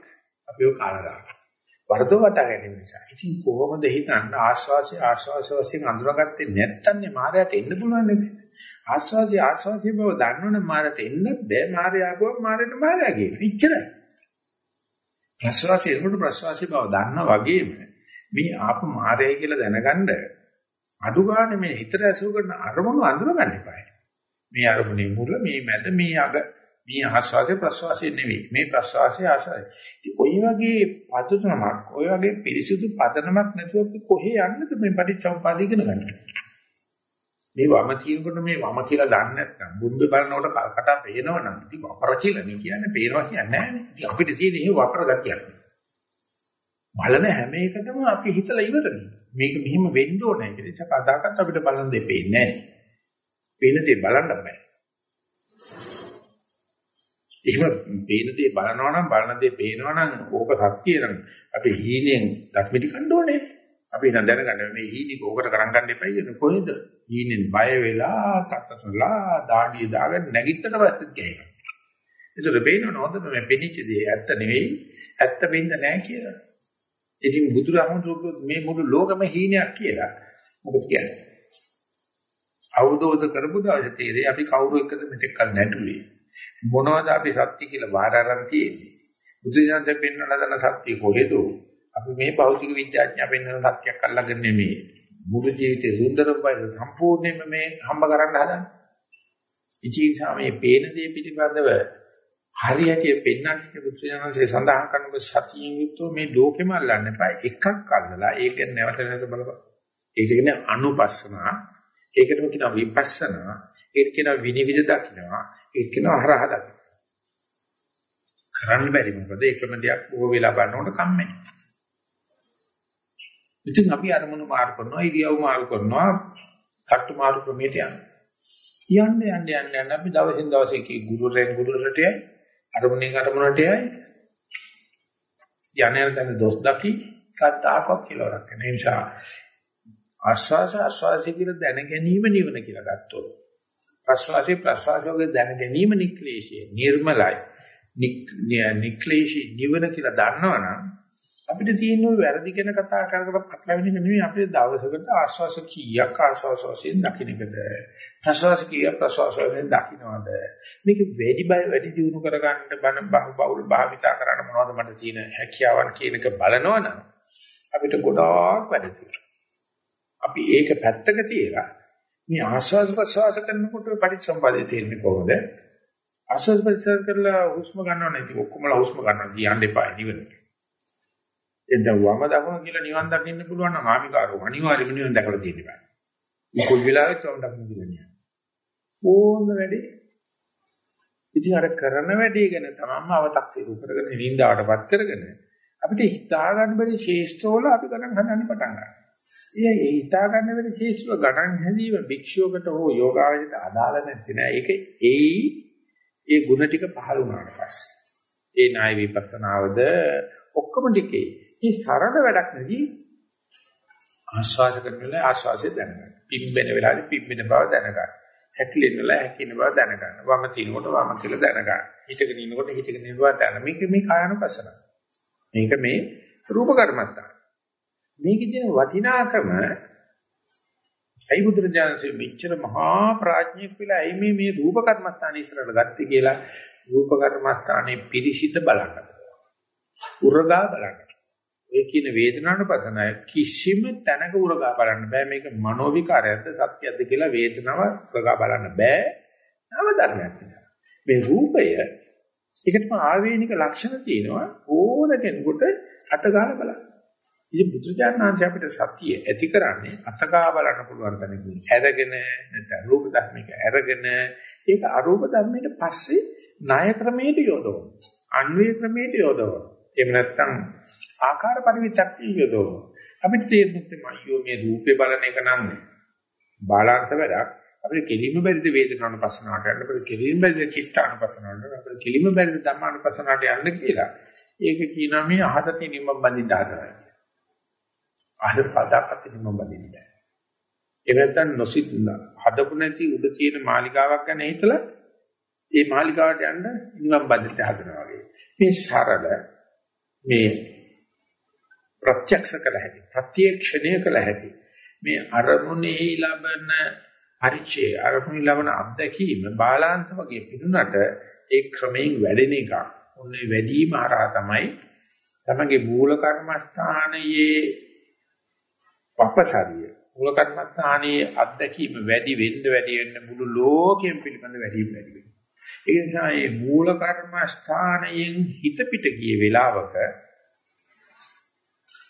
A: අපිව කාලා වරදව වටා ගැනීම නිසා. ඉතින් කොහොමද හිතන්න ආස්වාසිය ආස්වාස වශයෙන් අඳුරගත්තේ නැත්තම් මාරයට එන්න පුළුවන් නේද? ආස්වාසිය ආස්වාසිය බව දන්නවනේ මාරයට එන්නත් බෑ. මාරය ආපුවම මාරෙන්න මාරය ගේන. ඉච්චරයි. ප්‍රස්වාසය එනකොට ප්‍රස්වාසය බව දන්නා වගේම මේ ආපු මාරයයි කියලා දැනගන්න අඩු ගන්න මේ හිතට ඇසුරු කරන අරමුණු අඳුර ගන්න එපා. මේ අරමුණේ මුල මේ මැද මේ අග මේ ආස්වාදේ ප්‍රස්වාසයේ නෙවෙයි මේ ප්‍රස්වාසයේ ආසයි. ඉතින් ඔය වගේ පදනමක් ඔය වගේ පිරිසිදු පදනමක් නැතුව අපි කොහේ යන්නද මේ පටිච්චසමුප්පාද ඉගෙන ගන්න. මේ වම තියෙනකොට මේ වම කියලා දන්නේ නැත්නම් බුම්බේ බලනකොට කල්කට පේනවනම් ඉතින් වපර කියලා නේ කියන්නේ පේනවා කියන්නේ නැහැනේ. ඉතින් අපිට තියෙන එහෙම වපර ගතියක්. බලන හැම එකටම අපි හිතලා ඉවරනේ. මේක මෙහිම වෙන්න ඕනේ කියලා. ඒක කදාකත් අපිට බලන්න දෙපෙන්නේ නැහැ. පේන දේ බලන්න බෑ. එහෙම පේන දේ බලනවා නම් බලන දේ පේනවා නම් ඕක සත්‍යය නම් අපි හීනෙන් ධර්මිත කන්න ඕනේ. අපි නම් දැනගන්න මේ හීනික ඕකට කරන් ගන්න එපයි කියන කොහෙද? හීනෙන් බය වෙලා සත්තරලා දාඩිය දාගෙන නැගිට්ටට පස්සෙත් ගහනවා. ඒතර බේනවන හොඳට මේ පෙනිච්ච දේ ඇත්ත නෙවෙයි ඇත්ත වෙන්න නැහැ කියලා. ඉතින් බුදුරහමතුරු මේ මුළු ලෝකෙම හීනයක් කියලා. මොකද කියන්නේ? අවබෝධ කරපු දවසේ තේරෙයි අපි කවුරු එක්කද මෙතෙක් කල් නැටුවේ. මොනවද අපි සත්‍ය කියලා බාර අරන් තියෙන්නේ. බුදුසසුන පෙන්වන දන සත්‍ය කොහෙද? අපි මේ භෞතික විද්‍යාඥයා පෙන්වන සත්‍යයක් අල්ලගෙන නෙමෙයි. මුළු ජීවිතේ සුන්දරවයි සම්පූර්ණයෙන්ම මේ හම්බ කරන්න හදන්නේ. ඉතින් සාමයේ පේන දේ පිටිපදව හරියට පෙන්වන්න බුදුසසුනසේ සඳහන් කරන සතියෙන් යුක්තව මේ ලෝකෙම අල්ලන්න එපා. එකක් අල්ලලා ඒක නැවත නැවත බලපන්. ඒක කියන්නේ අනුපස්සනා ඒකටම කියනවා විපස්සනා, ඒක කියනවා විනිවිද දකින්නවා, ඒක කියනවා හරහ දකින්න. කරන්න බැරි මොකද එකම දෙයක් බොහෝ වෙලා බලනකොට කම්මැලි. ඉතින් අපි අරමුණු මාරු කරනවා, ඉරියව් මාරු කරනවා, කට්ටු මාරු ක්‍රමයට යනවා. යන්න යන්න යන්න යන්න අපි දවසින් දවස එකේ ගුරුරෙන් ගුරුරට යයි, අරමුණෙන් අරමුණට යයි. යන්නේ නැත්නම් දොස් දකි සත්‍යාවක් කියලා රැකගෙන. ඒ නිසා ආස්වාස ආස්වාසය කියලා දැන ගැනීම නිවන කියලා ගත්තොත් ප්‍රස්වාසයේ ප්‍රස්වාසයේ දැන ගැනීම නික්ලේශය නිර්මලයි නික්ලේශී නිවන කියලා දන්නවනම් අපිට තියෙන වැරදි ගැන කතා කර කර පටලවෙන එක නෙවෙයි අපිට දවසකට ආස්වාස කීයක් ආස්වාස වශයෙන් දකින්නකද? ප්‍රස්වාස කීයක් ප්‍රස්වාස වශයෙන් දකින්නවද? මේක වැඩි බය වැඩි දියුණු කරගන්න බන බහුබෞල භාවිතා කරන්න මොනවද මට තියෙන හැකියාවන් කියන එක බලනවනම් අපිට ගොඩාක් වැඩ තියෙනවා. අපි ඒක පැත්තක තියලා මේ ආස්වාද ප්‍රසවාස කරනකොට පරිසම්පාදයේ තේරෙන්නේ කොහොමද? ආස්වාද ප්‍රසවාස කරලා හුස්ම ගන්නව නැති ඔක්කොමලා හුස්ම ගන්නවා. කියන්න එපා නිවනට. එතන වම දකුණ කියලා නිවන් දකින්න පුළුවන් නම් ආමිකාරෝ අනිවාර්යයෙන්ම නිවන් දැකලා තියෙන්න බෑ. කොයි වෙලාවෙත් වම දකුණ කියලා නෑ. ඕන වැඩේ. ඉතින් අර කරන වැඩේ ගැන තමන්ම අව탁සිරු කරගෙන නිින්දාටපත් කරගෙන අපිට හිතා ගන්න බැරි ශේෂ්ත්‍රවල අපි ගණන් හදන්න පටන් ගන්නවා. ඒ ඒ හිතා ගන්න බැරි ශේෂ්ත්‍රව ගණන් හැදීම භික්ෂුවකට හෝ යෝගාවචරයට අදාළ නැති නෑ. ඒක ඒයි ඒ ಗುಣ ටික පහළ වුණාට පස්සේ. ඒ ණය විපස්සනාවද ඔක්කොම ටිකේ. මේ සරල වැඩක් නෙදී ආශ්වාස කරන වෙලාවේ ආශ්වාසය දැනගන්න. පිම්බෙන වෙලාවේ පිම්බෙන බව දැනගන්න. හැකිලෙන වෙලාවේ හැකිලෙන බව දැනගන්න. වම තිනකොට වම කියලා දැනගන්න. හිතගෙන ඉන්නකොට හිතගෙන ඉන්න බව දැනගන්න. මේක මේ කායනුපසන. මේක මේ රූප කර්මත්තා. මේකේ තියෙන වටිනාකම ඇයි බුදුරජාණන්සේ මෙච්චර මහා ප්‍රඥෙක් වෙලා ඇයි මේ මේ රූප කර්මස්ථානේ ඉස්සරහට ගත්තේ කියලා රූප කර්මස්ථානේ පිරිසිත බලන්න. උරගා බලන්න. ඔය කියන වේදනානුපසනය කිසිම තැනක උරගා බලන්න බෑ මේක මනෝ විකාරයක්ද සත්‍යයක්ද කියලා වේදනාව උරගා බලන්න බෑ. නව ධර්මයක් නිසා. මේ රූපය ඒකටම ආවේනික ලක්ෂණ තියෙනවා ඕන කෙනෙකුට අතගාලා බලන්න. ඉතින් බුදුජානනාංශ අපිට සතිය ඇති කරන්නේ අතගා බලන්න පුළුවන් තැනකින්. අරගෙන නැත්නම් රූප ධර්මික අරගෙන ඒක අරූප ධර්මයට පස්සේ ණය ක්‍රමයට යොදවන. අන්වේ ක්‍රමයට යොදවන. එහෙම නැත්නම් ආකාර පරිවිතක් යොදවන. අපිට තේරෙන්නේ අයියෝ මේ රූපේ බලන එක නම් බාලාන්ත වැඩක්. අපිට කෙලින්ම බැරිද වේදනානුපස්සනාවට යන්න අපිට කෙලින්ම බැරිද චිත්තානුපස්සනාවට යන්න අපිට කෙලින්ම බැරිද ධම්මානුපස්සනාවට යන්න කියලා. ඒක කියනවා මේ අහත තිනින්ම බඳින්න හදනවා. අහත පදාපත් තිනින්ම බඳින්න බෑ. ඒ නැත්තම් නොසිත හදපු නැති උඩ තියෙන මාලිකාවක් ගැන හිතලා ඒ මාලිකාවට යන්න නිවන් බඳින්න හදනවා වගේ. මේ සරල මේ ප්‍රත්‍යක්ෂ කළ හැකි ප්‍රත්‍යක්ෂණය කළ හැකි මේ අරමුණෙහි ලබන පරිචය අරමුණෙහි ලබන අත්දැකීම බාලාංශ වගේ පිරුණට ඒ ක්‍රමයෙන් වැඩෙන එක. ඔන්නේ වැඩිම හරහා තමයි තමගේ මූල කර්මස්ථානයේ වපසරිය මූල කර්මස්ථානයේ අත්දැකීම වැඩි වෙන්න වැඩි වෙන්න මුළු ලෝකයෙන් පිළිබඳ වැඩි වැඩි වෙනවා. ඒ නිසා මේ මූල කර්මස්ථානයෙන් හිත පිට ගිය වෙලාවක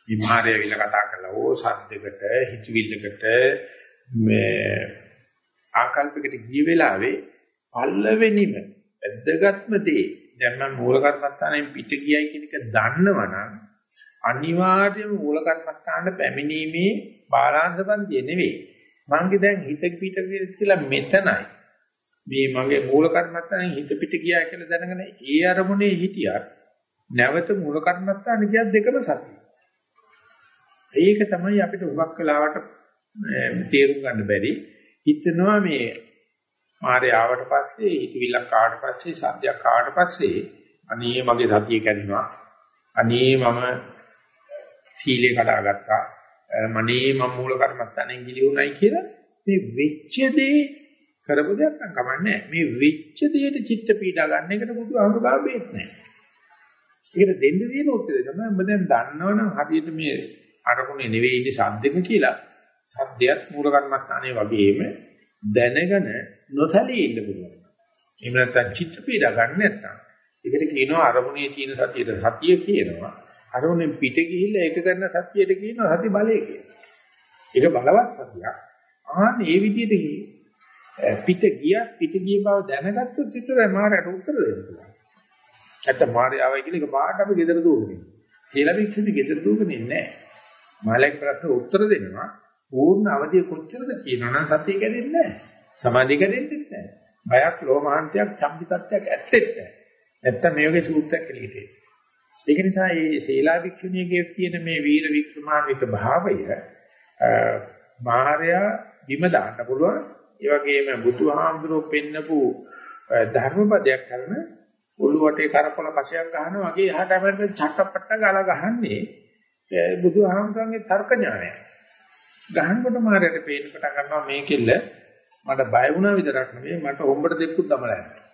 A: විමාරය විල කතා කරලා ඕ සද්දයකට හිතවිල්ලකට මේ ආකල්පයකට ගිය වෙලාවේ පල්ලවෙනිම වැදගත්ම දේ දැන් මම මූල කර්මස්ථානයෙන් පිට ගියයි කියන එක දන්නවනම් අනිවාර්යයෙන්ම මූල කර්මස්ථානට පැමිණීමේ බාලාංශපන්තිය නෙවෙයි. මංගේ දැන් හිත පිට කියලා මෙතනයි. මේ මගේ මූල කර්මස්ථානයෙන් හිත පිට ගියා කියලා දැනගෙන ඒ අරමුණේ හිටියත් නැවත මූල කර්මස්ථාන කියත් දෙකම සතිය ඒක තමයි අපිට උගක් වෙලාවට තේරුම් ගන්න බැරි. හිතනවා මේ මාරේ ආවට පස්සේ හිතවිල්ලක් ආවට පස්සේ සත්‍යයක් ආවට පස්සේ අනේ මගේ සතිය කැඩෙනවා. අනේ මම සීලේ කඩාගත්තා. මනේ මම මූල කර්මස්ථානෙන් ගිලිුණයි කියලා මේ වෙච්ච දේ කරපු දෙයක් නම් කමන්නේ මේ වෙච්ච දෙයට චිත්ත පීඩා ගන්න එකට බුදුහාමුදුරුවෝ ගාව බේත් නැහැ. ඒකට දෙන්න තියෙන උත්තරේ තමයි ඔබ දැන් දන්නවනම් හරියට මේ අරමුණේ නෙවෙයි ඉන්නේ සද්දෙක කියලා සද්දයක් මූල කර්මස්ථානයේ වගේම දැනගෙන නොසැලී ඉන්න පුළුවන්. එහෙම නැත්නම් චිත්ත පීඩා ගන්න නැත්නම් ඒකට කියනවා අරමුණේ තියෙන සතියට සතිය කියනවා. අරමුණෙන් පිට ගිහිල්ලා ඒක කරන සතියට කියනවා සති බලය කියලා. ඒක බලවත් සතියක්. ආන් මේ විදිහට පිට ගියා පිට ගිය බව දැනගත්තොත් විතරයි මාරයට උත්තර දෙන්න පුළුවන්. නැත්නම් මාරය ආවයි කියලා ඒක පාට අපි ගෙදර දුවන්නේ. කියලා වික්ෂිත ගෙදර දුවන්නේ නැහැ. මාළෙක් ප්‍රශ්න උත්තර දෙනවා පූර්ණ අවධිය කොච්චරද කියනවනම් සතිය කැඩෙන්නේ නැහැ. සමාධිය කැඩෙන්නේ නැහැ. බයක් ලෝමහාන්තයක් චම්පිතත්වයක් ඇත්තෙත් නැහැ. නැත්තම් මේ වගේ සූත්‍රයක් එළියට එන්නේ. ඒක නිසා මේ ශීලා වික්ෂුණියගේ තියෙන මේ වීර වික්‍රමාන්විත භාවය මාර්යා බිම දාන්න පුළුවන්. ඒ වගේම බුදුහාමුදුරුවෝ පෙන්නපු ධර්මපදයක් කරන ඔළුවට කරකොල පසයක් ගන්නවා වගේ එහාට අපිට චට්ටපට්ට ගාලා ගහන්නේ බුදුහාමුදුරන්ගේ තර්ක ඥානය. ගහනකොට මාරයට පේන්න පටන් ගන්නවා මේකෙල්ල මට බය වුණා විතරක් නෙවෙයි මට හොම්බට දෙක්කුත් දමලා යනවා.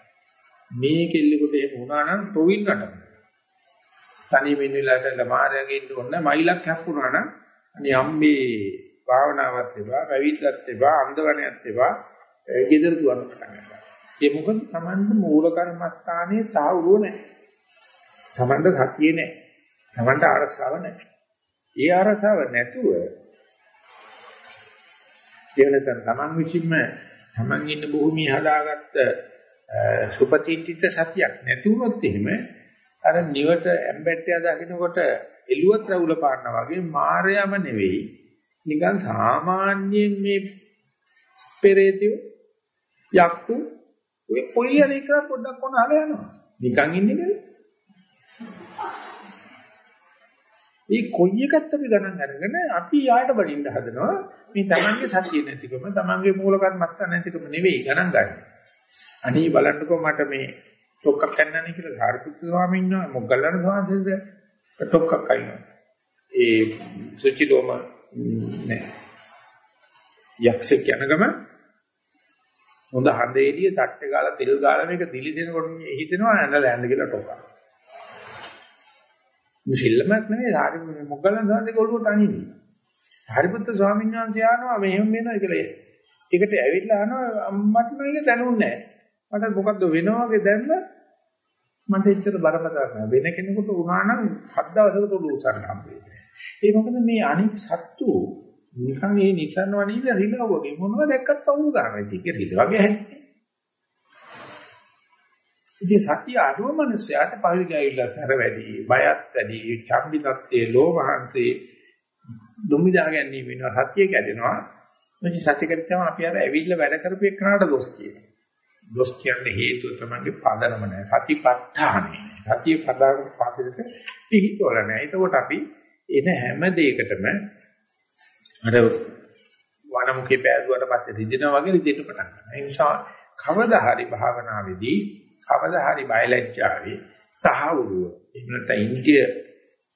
A: මේ කෙල්ලෙකුට එහෙම වුණා නම් තොවිල් නටන. තනියම ඉන්න වෙලාවට මාරයගේ ඉන්න ඕන මයිලක් හැප්පුණා නම් අනේ අම්මේ භාවනාවත් එපා, පැවිද්දත් එපා, අන්දවණයත් එපා, ගෙදර දුවන්න පටන් ගන්නවා. ඒ මොකද Tamanda මූල කර්මස්ථානයේ තාවුරුව නැහැ. Tamanda සතියේ නැහැ. Tamanda අරසාව නැහැ. ඒ අරසාව නැතුව එවනතන තමන් විසින්ම තමන් ඉන්න භූමිය හදාගත්ත සුපතිත්‍ිත සතියක් නැතුනොත් එහෙම අර නිවට ඇම්බැට්ටය දකින්නකොට එළුවත් රවුල පානවා වගේ මායයම නෙවෙයි නිකන් සාමාන්‍යයෙන් මේ පෙරේතිව යක්කු ඔය කොයි හරි එක පොඩ්ඩක් කොනහල යනවා නිකන් ඉන්නේ නෙවෙයි මේ කොයි එකත් අපි ගණන් අරගෙන අපි යාට බලින්න හදනවා මේ තමන්ගේ සතිය නැතිකම තමන්ගේ මූල කර්මස්ථාන නැතිකම නෙවෙයි ගණන් ගන්න. අනේ බලන්නකෝ මට මේ ටොක්කක් ගන්නන්නේ කියලා සාරිපුත්තු ස්වාමීන් වහන්සේ මොග්ගල්ලාන ස්වාමීන් ටොක්කක් අයිනවා. ඒ සුචිලෝම නෑ. යක්ෂ කියනගම හොඳ හඳේලිය තට්ටේ ගාලා තෙල් ගාලා මේක දිලි දෙනකොට හිතෙනවා ඇඳලා යන්න කියලා ටොක්කක්. මේ සිල්ලමක් නෙවෙයි හරි මොග්ගලන් සාන්දේ ඔළුවට අනින්නේ. හරිපුත්තු ස්වාමීන් වහන්සේ ආනවා මෙහෙම වෙනවා කියලා. ඒකට ඇවිල්ලා අහනවා මට මේක දැනුන්නේ නැහැ. මට මොකද්ද වෙනවා වගේ දැන්න මට එච්චර බරපතල නෑ වෙන කෙනෙකුට වුණා නම් හත් දවසකට උළු උසන්න හම්බෙන්නේ. ඒ මොකද මේ අනික් සත්තු නිකන් මේ නිසන් වණීල රිලව වගේ මොනවද දැක්කත් පවු ගන්නවා. ඒක රිල වගේ හැන්නේ. ඉතින් සත්‍ය අරුව මිනිස්යාට පරිගයිලා තර වැඩි, බයත් වැඩි, චම්බි තත්ත්වයේ ලෝභහන්සේ දුම්බිදා ගැනීම වෙනවා සත්‍ය කැඩෙනවා. ඉතින් සත්‍ය කැඩෙච්චම අපි අර ඇවිල්ලා වැඩ කරපු එකනට දොස් කියනවා. දොස් කියන්නේ හේතුව තමයි පදනම නැහැ. සතිපට්ඨානේ. සතිය පදාන පාදයට පිහිටවල නැහැ. ඒකෝට අපි එන හැම දෙයකටම අර වනමුකේ පෑදුවට පස්සේ රිදෙනා වගේ රිදෙන්න පටන් ගන්නවා. ඒ නිසා කවදා හරි භාවනාවේදී කවදා හරි බයලජ්ජාවේ තහවුරුව එහෙම නැත්නම් ඉන්ද්‍රිය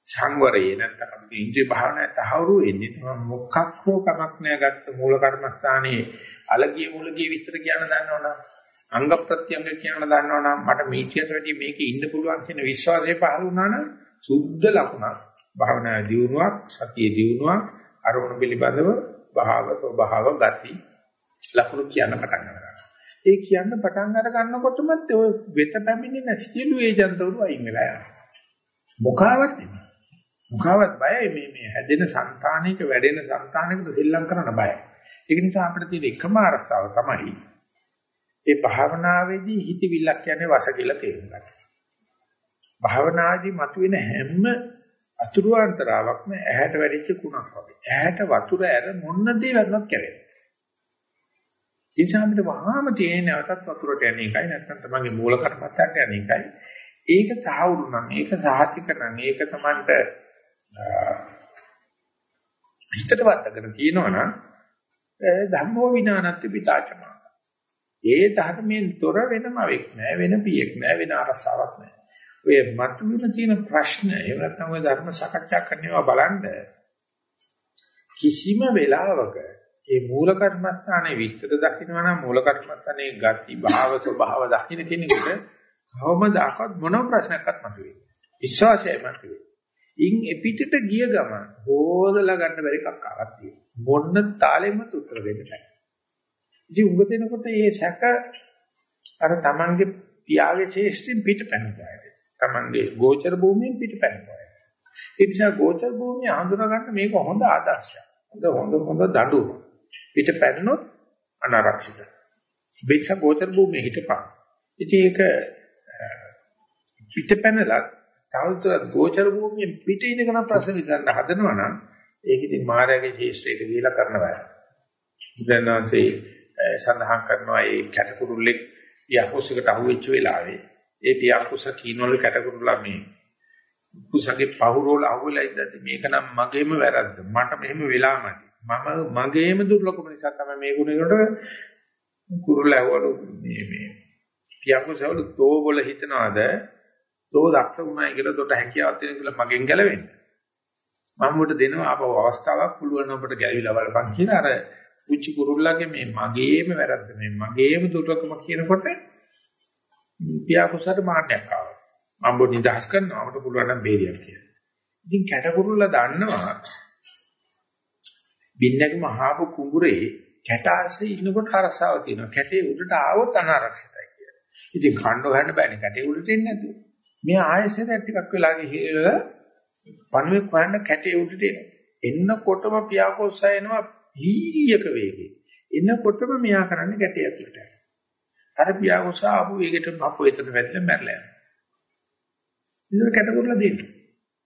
A: සංවරයේ නැත්නම් අපි ඉන්ද්‍රිය භාවනාවේ තහවුරු වෙන්නේ තමයි මොකක් හෝ කමක් නැහැ ගත්ත මූල කර්මස්ථානයේ අලගිය මුලගිය විස්තර කියන දන්නවනම් අංග ප්‍රත්‍යංග කියන දන්නවනම් මට මේකියට වැඩි මේකේ ඉන්න පුළුවන් කියන විශ්වාසය පහළ වුණා නම් සුද්ධ ලකුණක් භාවනා දියුණුවක් සතිය දියුණුවක් අරමුණු පිළිබඳව භාවතෝ භාව ගති ලකුණු කියන්න පටන් ගන්නවා. ඒ කියන්න පටන් අර ගන්නකොටමත් ඔය වෙත පැමිණෙන සියලු ඒජන්තවරු අයින් වෙලා යනවා. මොකාවත් නෙමෙයි. මොකාවත් බයයි මේ මේ හැදෙන సంతානික වැඩෙන సంతානිකට සෙල්ලම් කරන්න බයයි. ඒක නිසා අපිට තියෙන එකම අරසාව තමයි ඒ භාවනාවේදී හිතවිල්ලක් කියන්නේ වස කියලා තේරුම් ගන්න. භාවනාදී මතුවෙන හැම අතුරු අන්තරාවක්ම ඇහැට වැඩිච්ච කුණක් වගේ. ඇහැට වතුර ඇර මොන දේ වැන්නත් කැරෙනවා. ඒ නිසා අපිට වහාම තියෙන නැවතත් වතුරට යන එකයි නැත්නම් තමන්ගේ මූල කර්මත්තට යන එකයි. ඒක සාහවුරු නම් ඒක සාහසික නම් ඒක තමන්ට හිතට වත්තගෙන තියෙනවනම් ධම්මෝ විනානත්ති පිතාචම. ඒ ධර්මයෙන් තොර වෙනම වෙක් නෑ වෙන පියෙක් නෑ වෙන අරසාවක් නෑ. ඔය මතුවෙන තියෙන ප්‍රශ්න එහෙම නැත්නම් ඔය ධර්ම සාකච්ඡා කරනවා බලන්න කිසිම වෙලාවක මේ මූල කර්මස්ථානයේ විස්තර දකින්නවා නම් මූල කර්මස්ථානයේ ගති භාව ස්වභාව දකින්න කෙනෙකුට කවමදාකවත් මොන ප්‍රශ්නයක්වත් මතුවේ. විශ්වාසයයි මතුවේ. ඉන් එපිටට ගිය ගමන් හොදලා ගන්න බැරි කක්කාවක් තියෙනවා. මොන්න තාලෙමත් උත්තර දෙන්න බෑ. ඉතින් උඹ දෙනකොට මේ සැක අර Tamange පියාගේ ශේෂ්ත්‍රින් පිට පැනනවා. Tamange ගෝචර භූමියෙන් පිට පැනනවා. ඒ නිසා ගෝචර භූමිය හඳුනා ගන්න මේක හොඳ ආදර්ශයක්. හොඳ හොඳ හොඳ දඬුවම. පිට පැනනොත් අනාරක්ෂිතයි. බෙච්ච ගෝචර භූමියේ හිටපන්. ඉතින් ඒක පිට පැනලා තවදුරටත් ගෝචර භූමියෙන් පිට ඉඳගෙන ප්‍රශ්න විසඳන්න හදනවා නම් ඒක ඉතින් මායාවේ ශේෂ්ත්‍රයට දීලා කරන වැඩක්. බුදුන්වහන්සේ සඳහන් කරනවා ඒ කැටකුරුල්ලෙක් යහොසකට අහුවෙච්ච වෙලාවේ ඒ පියාකුස කීනවල කැටකුරුල්ලා මේ කුසගේ පහුරෝල අහුවෙලා ඉඳද්දි මේක නම් මගේම වැරද්ද. මට මෙහෙම වෙලාමයි මම මගේම දුර්ලභම නිසා තමයි මේ ගුණේකට කුරුල්ල ඇවවලු මේ මේ පියාකුසවල තෝබල හිතනවාද? තෝ දක්ෂ වුණායි කියලා තොට හැකියාවක් තියෙන කියලා මගෙන් ගැලවෙන්න. මම උඹට දෙනවා ආපහු අවස්ථාවක් පුළුවන් ඔබට ගැවිලා බලපන් කියලා. අර පුංචි කුරුල්ලගේ මේ මගේම වැරද්ද මේ මගේම දුර්ලභම කියනකොට පියාකුසට මාන්නයක් ආවා. මම බො නිදහස් කරනවා අපට පුළුවන් නම් බේරියක් කියලා. ඉතින් කැටකුරුල්ල දන්නවා බින්නකම අහපු කුඹුරේ කැට ආසේ ඉන්නකොට අරසාව තියෙනවා. කැටේ උඩට ආවොත් අනාරක්ෂිතයි කියලා. ඉතින් කණ්ඩ හොයන්න බෑනේ කැටේ උඩට එන්නේ නැතුව. මේ ආයෙසෙත් ටිකක් වෙලා ගිහිල්ලා පණුවෙක් හොයන්න කැටේ උඩට එනවා. එන්නකොටම පියාකෝස්සා එනවා හීයක වේගෙ. එනකොටම මෙයා කරන්නේ ගැටේ ඇතුළට. අර පියාගොස ආපු වේගෙට අපෝ එතන වැටලා මැරලා යනවා. ඉතින් කැටකොරලා දෙන්න.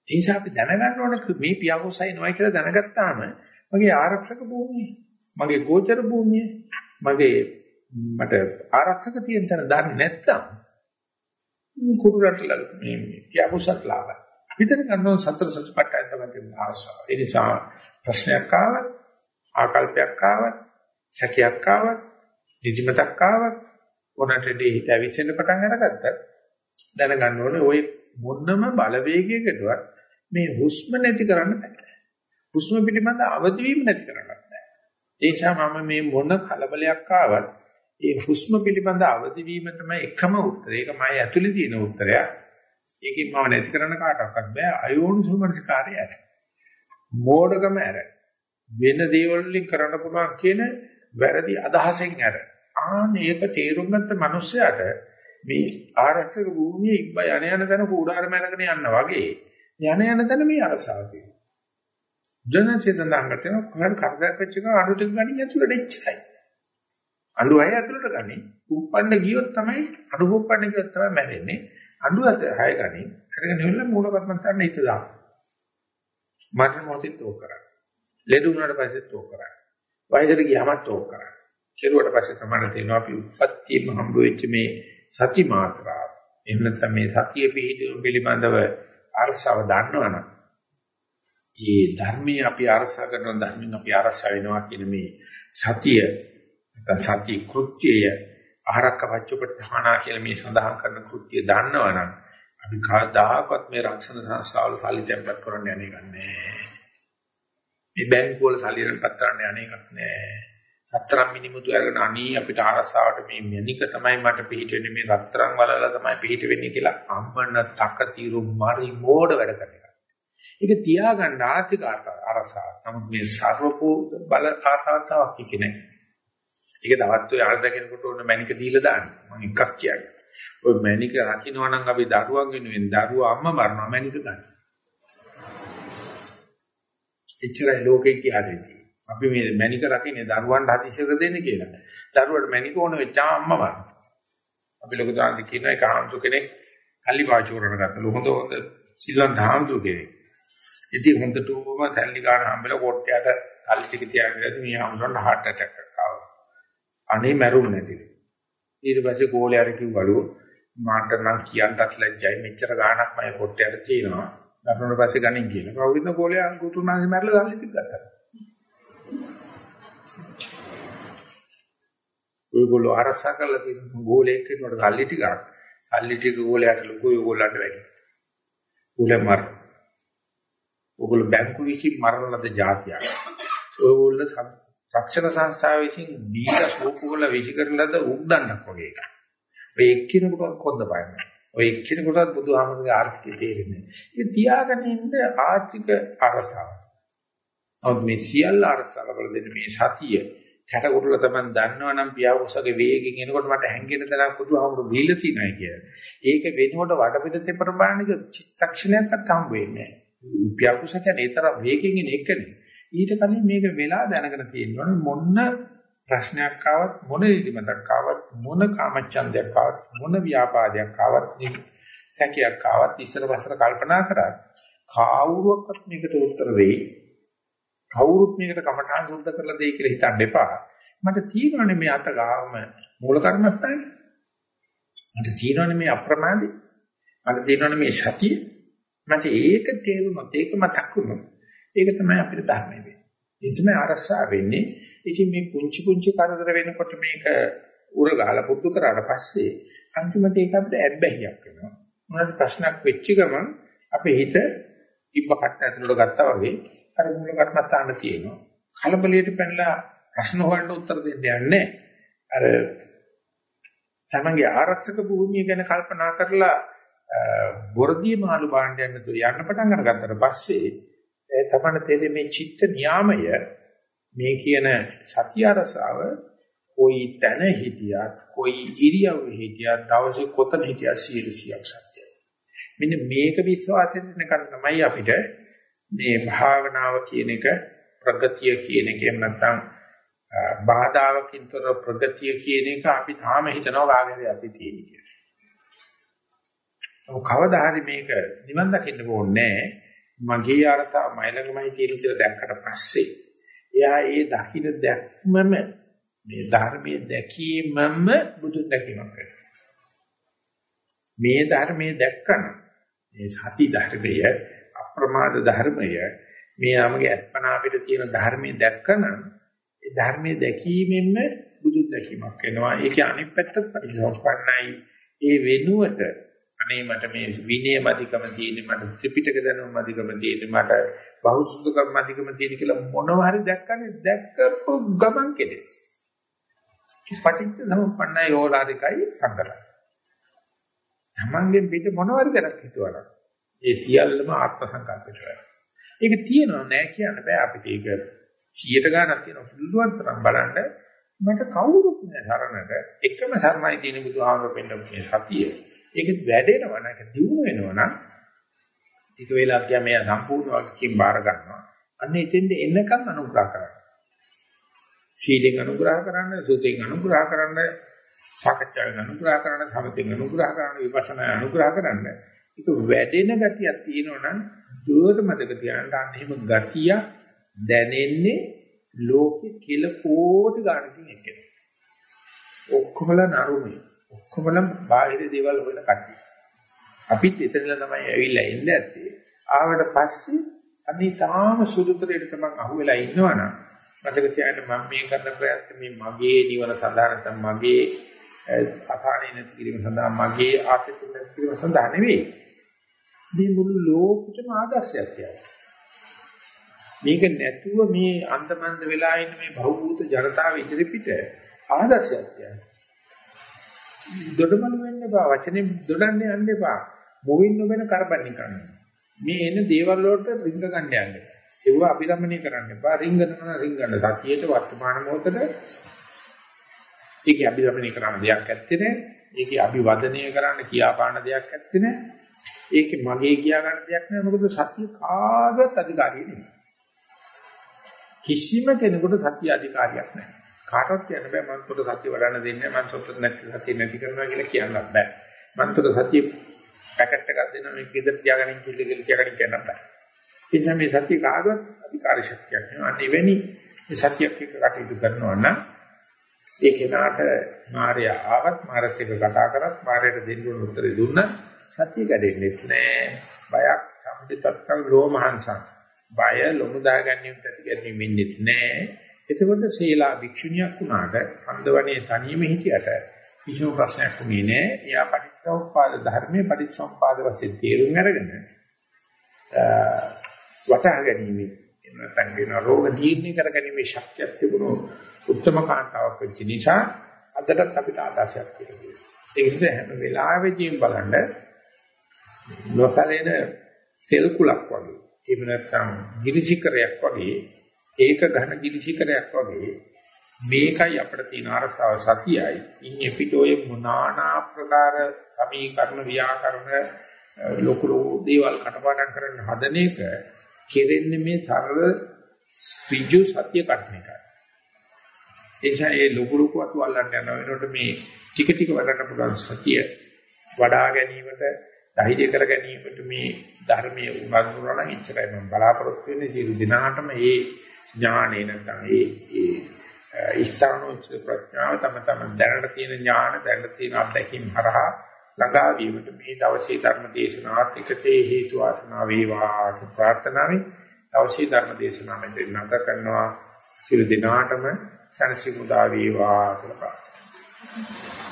A: ඒ නිසා අපි දැනගන්න ඕන මේ පියාගොසයි නොයි කියලා දැනගත්තාම මගේ ආරක්ෂක භූමිය, මගේ ගෝචර භූමිය, මගේ මට ආරක්ෂක තියෙන තැන දන්නේ නැත්තම් කුරුරට මේ පියාගොසත් ලාභයි. අපිට ගන්න සතර සත්‍යපට්ඨාන තමයි තියෙන ආසාව. ඒ නිසා ප්‍රශ්නයක් ආවත් ආකල්පයක් ආවත්, සැකයක් ආවත්, නිදිමතක් ආවත් මොනටදී හිත ඇවිස්සෙන්න පටන් අරගත්තත් දැනගන්න ඕනේ ওই මොනම බලවේගයකටවත් මේ හුස්ම නැති කරන්න බෑ. හුස්ම පිළිබඳ අවදිවීම නැති කරන්න බෑ. ඒ නිසා මම මේ මොන කලබලයක් ආවත් ඒ හුස්ම පිළිබඳ අවදිවීම තමයි එකම උත්තරය. ඒක මම ඇතුලේ තියෙන උත්තරයක්. ඒකෙන් මම නැති කරන්න කාටවත් බෑ. අයෝනිසෝමනස්කාරය ඇත. මෝඩකම ඇර. වෙන දේවල් වලින් කරන්න පුළුවන් කියන වැරදි අදහසෙන් අර ආනේක තේරුම් ගත්ත මිනිස්සයාට මේ ආරක්ෂක භූමියේ ඉබ්බ යන යන තැන කූඩාරම අරගෙන යන්න වගේ යන යන තැන මේ අරසාව තියෙනවා. ජනසේ සඳහන් කරන කොහොමද කරදරයක් වෙච්ච එක අඬු ටික ගනින් ඇතුළට එච්චරයි. අඬු අය ඇතුළට ගනින් උප්පන්න ගියොත් තමයි අඬු උප්පන්න ගියොත් තමයි මැරෙන්නේ. අඬු අත හය ගනින් අරගෙන ඉන්න මූල කර්මන්තන්න හිත දාන්න. මරණ මොහොතේ තෝක කරා. ලෙඩ වුණාට පස්සේ තෝක කරා. වයසට ගියාමත් තෝක කරා. කෙරුවට පස්සේ තමයි තේරෙනවා අපි උපත්තියම හම්බ වෙච්ච මේ සති මාත්‍රාව. එහෙම නැත්නම් මේ සතිය පිහිටුම් පිළිබඳව අරසව දන්නවනම් ඒ ධර්මයේ අපි අරසා කරන ධර්මයෙන් අපි අරසා වෙනවා කියන මේ සතිය නැත්නම් සති කෘත්‍යය ආරක්ක වච්චපඨානා කියලා මේ සඳහන් කරන කෘත්‍යය දන්නවනම් අපි කවදාකවත් මේ රක්ෂණ සංස්ථාවල සල්ලි තැන්පත් කරන්න යන්නේ නැහැ. මේ බැංකුව වල සල්ලි තැන්පත් කරන්න යන්නේ නැහැ. සතරම් මිනිමුතු අරගෙන අනී අපිට ආරසාවට මේ මණික තමයි මට පිහිට වෙන්නේ මේ රත්තරන් වලලා තමයි පිහිට වෙන්නේ කියලා අම්බන තක తీරු මරි මෝඩ වැඩ කරන එක. ඒක තියාගන්න ආර්ථික ආරසාවක්. නමුත් මේ සර්වපෝ බල ආතාවක් කියන්නේ. ඒක තවත් ඔය අර්ධ කෙනෙකුට ඕන මණික දීලා දාන්න. මම එකක් කියන්නේ. ඔය මණික රකින්නවා නම් අපි දරුවන් වෙනුවෙන් දරුවා අම්මා මරනවා මණික ගන්න. එච්චරයි ලෝකේ ඉතිහාසෙදී. අපි මේ මැනික රකින්නේ දරුවන්ට හදිසියක දෙන්න කියලා. දරුවට මැනික ඕන වෙච්චාම අම්මා මරන. අපි ලොකු දාන්ති කියන එක ආම්සු කෙනෙක් කල්ලි පාචු කරන ගත්තලු හොඳ හොඳ සිල්ලන් දාම්සු කෙනෙක්. ඉතින් හොඳටම තැල්ලි ගන්න හම්බෙලා කොට්ටයට කල්ලි ටික තියාගෙන මේ ආම්සුන්ට heart attack එකක් ආවා. අනේ මැරුණ නැතිලු. ඊට පස්සේ ගෝලයාට කිව්වලු මාට නම් කියන්නත් ලැජ්ජයි මෙච්චර ගාණක් මම කොට්ටයට තියෙනවා. ගන්නකොට පස්සේ ගණන් කියලා. කවුරුද ගෝලයා ගුතුනාගේ මැරලා කල්ලි ටික ගත්තා. ඔයගොල්ලෝ අරසා කරලා තියෙන ගෝලයක් කෙනෙකුට සල්ලි ටිකක් සල්ලි ටික ගෝලයට ලොකුයි ඔයගොල්ලන්ට වැඩි. උලමර්. ඔයගොල්ලෝ බැංකු විසින් මරන ලද જાතියක්. ඔයගොල්ලෝ රක්ෂණ සංස්ථාව විසින් බීජ සෝපුවල විසිකරන ලද උක්දන්නක් වගේ එකක්. ඔය එක්කිනෙකුට කොන්ද බයන්නේ. ඔය එක්කිනෙකුටත් බුදුහාමුදුරගේ ආර්ථිකය තේරෙන්නේ. ඒක තියාගෙන ඉන්න ආර්ථික අරසාව. නමුත් මේ සියල්ල අරසාව වල දෙන මේ සතිය කැටකොටල තමයි දන්නවනම් පියාවොසගේ වේගෙන් එනකොට මට හැංගෙන තරම් බුදුහාමුදුරු දීලා තියෙනයි කියලා. ඒක වෙනකොට වඩපිට තෙපර බලන්නක චිත්තක්ෂණයක්වත් හම්බ වෙන්නේ නැහැ. පියාවොස කියන්නේ ඒ තරම් වේගෙන් එන එකනේ. ඊට කලින් මේක වෙලා දැනගෙන තියෙනවා මොන්න ප්‍රශ්නයක් ආවත් මොන ඉදිමතක් ආවත් මොන කාමච්ඡන්දයක් ආවත් මොන ව්‍යාපාදයක් ආවත් සැකයක් ආවත් ඉස්සර පස්සට කල්පනා කරා කවුරුවක්වත් මේකට උත්තර වෙයි කවුරුත් මේකට කමඨාන් සුද්ධ කරලා දෙයි කියලා හිතන්න එපා. මට තියෙනවනේ මේ අත ගාම මූල කර්මස්ථානේ. මට තියෙනවනේ මේ අප්‍රමාදී. මට තියෙනවනේ මේ සතිය. මට ඒක තේරුණොත් ඒක මතක් වුණොත් ඒක තමයි අපිට ධර්මය වෙන්නේ. ඒ තමයි අරසා වෙන්නේ. ඉතින් මේ පුංචි පුංචි කරදර වෙනකොට මේක උර ගහලා පුදු කරාට පස්සේ අන්තිමට ඒක අපිට ඇබ්බැහියක් වෙනවා. මොනවාද ප්‍රශ්නයක් වෙච්ච ගමන් අපේ හිත ඉබ්බ කට්ට ඇතුළට ගත්තා වගේ අර මූල කර්මස්ථාන තියෙනවා. කලබලයට පැනලා ප්‍රශ්න හොයන්න උත්තර දෙන්න යන්නේ අර තමන්ගේ ආරක්ෂක භූමිය ගැන කල්පනා කරලා බොරදී මාළු බාණ්ඩ යන තු යන්න පටන් අරගත්තට පස්සේ තමන්න තේරෙන්නේ මේ චිත්ත නියාමය මේ කියන සතිය අරසාව કોઈ තැන හිටියත් કોઈ ඉරියව්වේ හිටියත් දවසේ කොතන හිටියත් සියලුසියක් සත්‍යයි. මෙන්න මේක විශ්වාසයෙන් කරන තමයි අපිට මේ භාවනාව කියන එක ප්‍රගතිය කියන එක එහෙම නැත්නම් බාධාවකින් තොර ප්‍රගතිය කියන එක අපි තාම හිතනවා වාගේද අපි තියෙන්නේ කියලා. ඔව් කවදා හරි මේක නිවන් දකින්න ඕනේ මගේ අරතා මයිලඟමයි තියෙන කියලා දැක්කට පස්සේ එයා ඒ දකින්න දැක්මම මේ ධර්මයේ දැකීමම බුදු දැකීමක් වෙනවා. මේ ධර්මයේ දැක්කම මේ සති ධර්මය අප්‍රමාද ධර්මය මේ යමගේ අත්පන අපිට තියෙන ධර්මයේ දැක්කනම් ඒ ධර්මයේ දැකීමෙන්ම බුදු දැකීමක් වෙනවා. ඒකේ අනිත් පැත්තත් පරිසම්පන්නයි. ඒ වෙනුවට අනේ මට මේ විනය මධිකම තියෙන මට ත්‍රිපිටක දැනුම මධිකම තියෙන මට බෞද්ධකම මධිකම තියෙන කියලා මොනවා හරි දැක්කනේ දැක්කපු ගමන් කෙලෙස්. පටිච්ච සමුප්පන්නයි ඕලාරිකයි සංගතයි. තමන්ගෙන් පිට මොනවාරි කරක් හිතුවා ඒ සියල්ලම ආත්ම සංකල්පයට වෙනවා. ඒක තියෙනව නෑ කියන්න බෑ අපිට ඒක 100ට ගණන් තියෙනවා පුළුවන් තරම් බලන්න මට කවුරුත් නෑ සරණට එකම සරණයි තියෙන බුදුහාමර පෙන්න මේ සතිය. ඒක වැඩෙනවා නම් ඒක දිනු වෙනවා නම් ටික වෙලාවක් ගියා මෙයා සම්පූර්ණ වාක්‍යයෙන් බාර ගන්නවා. අන්න එතෙන්ද එන්නකම් අනුග්‍රහ කරන්න. සීලෙන් අනුග්‍රහ කරන්න, සුතෙන් අනුග්‍රහ කරන්න, සාකච්ඡාවෙන් අනුග්‍රහ කරන්න, සමතෙන් අනුග්‍රහ කරන්න, විපස්සනා අනුග්‍රහ කරන්න. ඒක වැඩෙන ගතියක් තියෙනවා නම් දුරට මතක තියාගන්න අන්න එහෙම ගතිය දැනෙන්නේ ලෝකෙ කියලා කෝටි ගණකින් එක්කෙනෙක්. ඔක්කොමලා නරුමේ. ඔක්කොමලා බාහිර දේවල් හොයන කට්ටිය. අපිත් එතනලා තමයි ඇවිල්ලා ඉන්නේ ඇත්තේ. ආවට පස්සේ අනිත් තාම සුදුතරේට තමයි අහුවෙලා ඉන්නවනම් මතක තියාගන්න මම මේ කරන ප්‍රයත්න මේ මගේ නිවන සඳහා නැත්නම් මගේ අසහනෙ නැති කිරීම සඳහා මගේ ආශිර්වාද නැති කිරීම සඳහා නෙවෙයි. මේ මුළු ලෝකෙටම ආදර්ශයක් කියනවා. මේක නැතුව මේ අන්තමන්ද වෙලා ඉන්න මේ බහූත ජනතාව ඉදිරි පිට ආදර්ශයක් කියනවා. දොඩමළු වෙන්න එපා වචනේ දොඩන්න යන්න එපා. මොවින් නොවන කරබන්නේ කරන්න. මේ එන දේවල් වලට රිංග ගන්න යන්න. ඒව අභිරමණය කරන්න එපා. රිංගනන රිංගන සතියේට වර්තමාන මොහොතේ ඒකේ අභිරමණය කරන්න දෙයක් ඇත්තේ නැහැ. ඒකේ අභිවදනය කරන්න කියාපාන දෙයක් ඇත්තේ නැහැ. ඒකේ මගේ කියා ගන්න දෙයක් නැහැ. මොකද සත්‍ය කාගවත් අධිකාරිය නෙමෙයි. කිසිම කෙනෙකුට සත්‍ය අධිකාරියක් නැහැ. කාටවත් කියන්න බෑ මම පොත සත්‍ය වඩන්න දෙන්නේ මම සොත් නැති සත්‍ය නැති කරනවා කියලා කියන්නත් බෑ. මම පොත සත්‍ය පැකට් එකක් දෙනවා මේක ගෙදර තියාගන්න කියලා කියලා තියාගන්න කියන්න බෑ. ඒ නිසා මේ සත්‍ය කාගවත් අධිකාරී ශක්තියක් නෙවෙයි. අන්න එවැනි සත්‍යයක් එක්ක කටයුතු කරනවා නම් ඒ කෙනාට මායя ආවත් මාරත් එක්ක කතා කරත් මාරයට දෙන්න උන උත්තරේ දුන්නා සත්‍ය ගැඩෙන්නේ නැහැ. බයක් සම්පිතක්කල් ලෝමහංසං. බය ලොමු දාගන්නියුත් ඇති ගැනීම වෙන්නේ නැහැ. එතකොට සීලා භික්ෂුණියක් වුණාට අන්දවනේ තනියම හිටියට කිසිම ප්‍රශ්නයක් උනේ නැහැ. එයා පටිච්චසමුප්පාද ධර්මයේ පටිච්චසමුප්පාද වශයෙන් තේරුම් අරගෙන වටහා ගැනීම නැත්නම් වෙන රෝග දීර්ණය කර ගැනීමේ ශක්තියක් තිබුණු උත්තම කාන්තාවක් වෙච්ච නිසා අදටත් අපිට ආදර්ශයක් තියෙනවා. ඒ නිසා හැම වෙලාවෙදීම බලන්න නොසලෙන සෙල් කුලක් වගේ එහෙම නැත්නම් ගිනිසිකරයක් වගේ ඒක ඝන ගිනිසිකරයක් වගේ මේකයි අපිට තියෙන අරසාව සතියයි. ඉන්නේ පිට ඔය මොනානා ප්‍රකාර සමීකරණ ව්‍යාකරණ ලොකු ලොකු දේවල් කටපාඩම් කරන්න හදන එක කෙරෙන්නේ මේ සරල ඍජු සත්‍ය කටන එකයි. එනිසා ඒ ලොකු ලොකුවත් වල්ලන්න යන වෙනකොට මේ ටික ටික වඩන්න පුළුවන් සතිය වඩා ගැනීමට ධෛර්ය කර ගැනීමට මේ ධර්මයේ උගන්වනවා නම් ඉච්චරයි මම බලාපොරොත්තු වෙන්නේ. සියලු දිනාටම මේ ඥානෙ නැත්නම් ඒ ඒ ස්ථානෝච ප්‍රඥාව තම තම දැනට තියෙන ඥාන දැනට තියෙන අත්දැකීම් හරහා ළඟා වීමට මේ දවසේ ධර්ම දේශනාවත් එකසේ හේතු වාසනා වේවා කියන ප්‍රාර්ථනාවෙන් දවසේ ධර්ම දේශනාව මෙතන නැත කරනවා. සියලු දිනාටම සනසිමුදා වේවා කියලා ප්‍රාර්ථනා.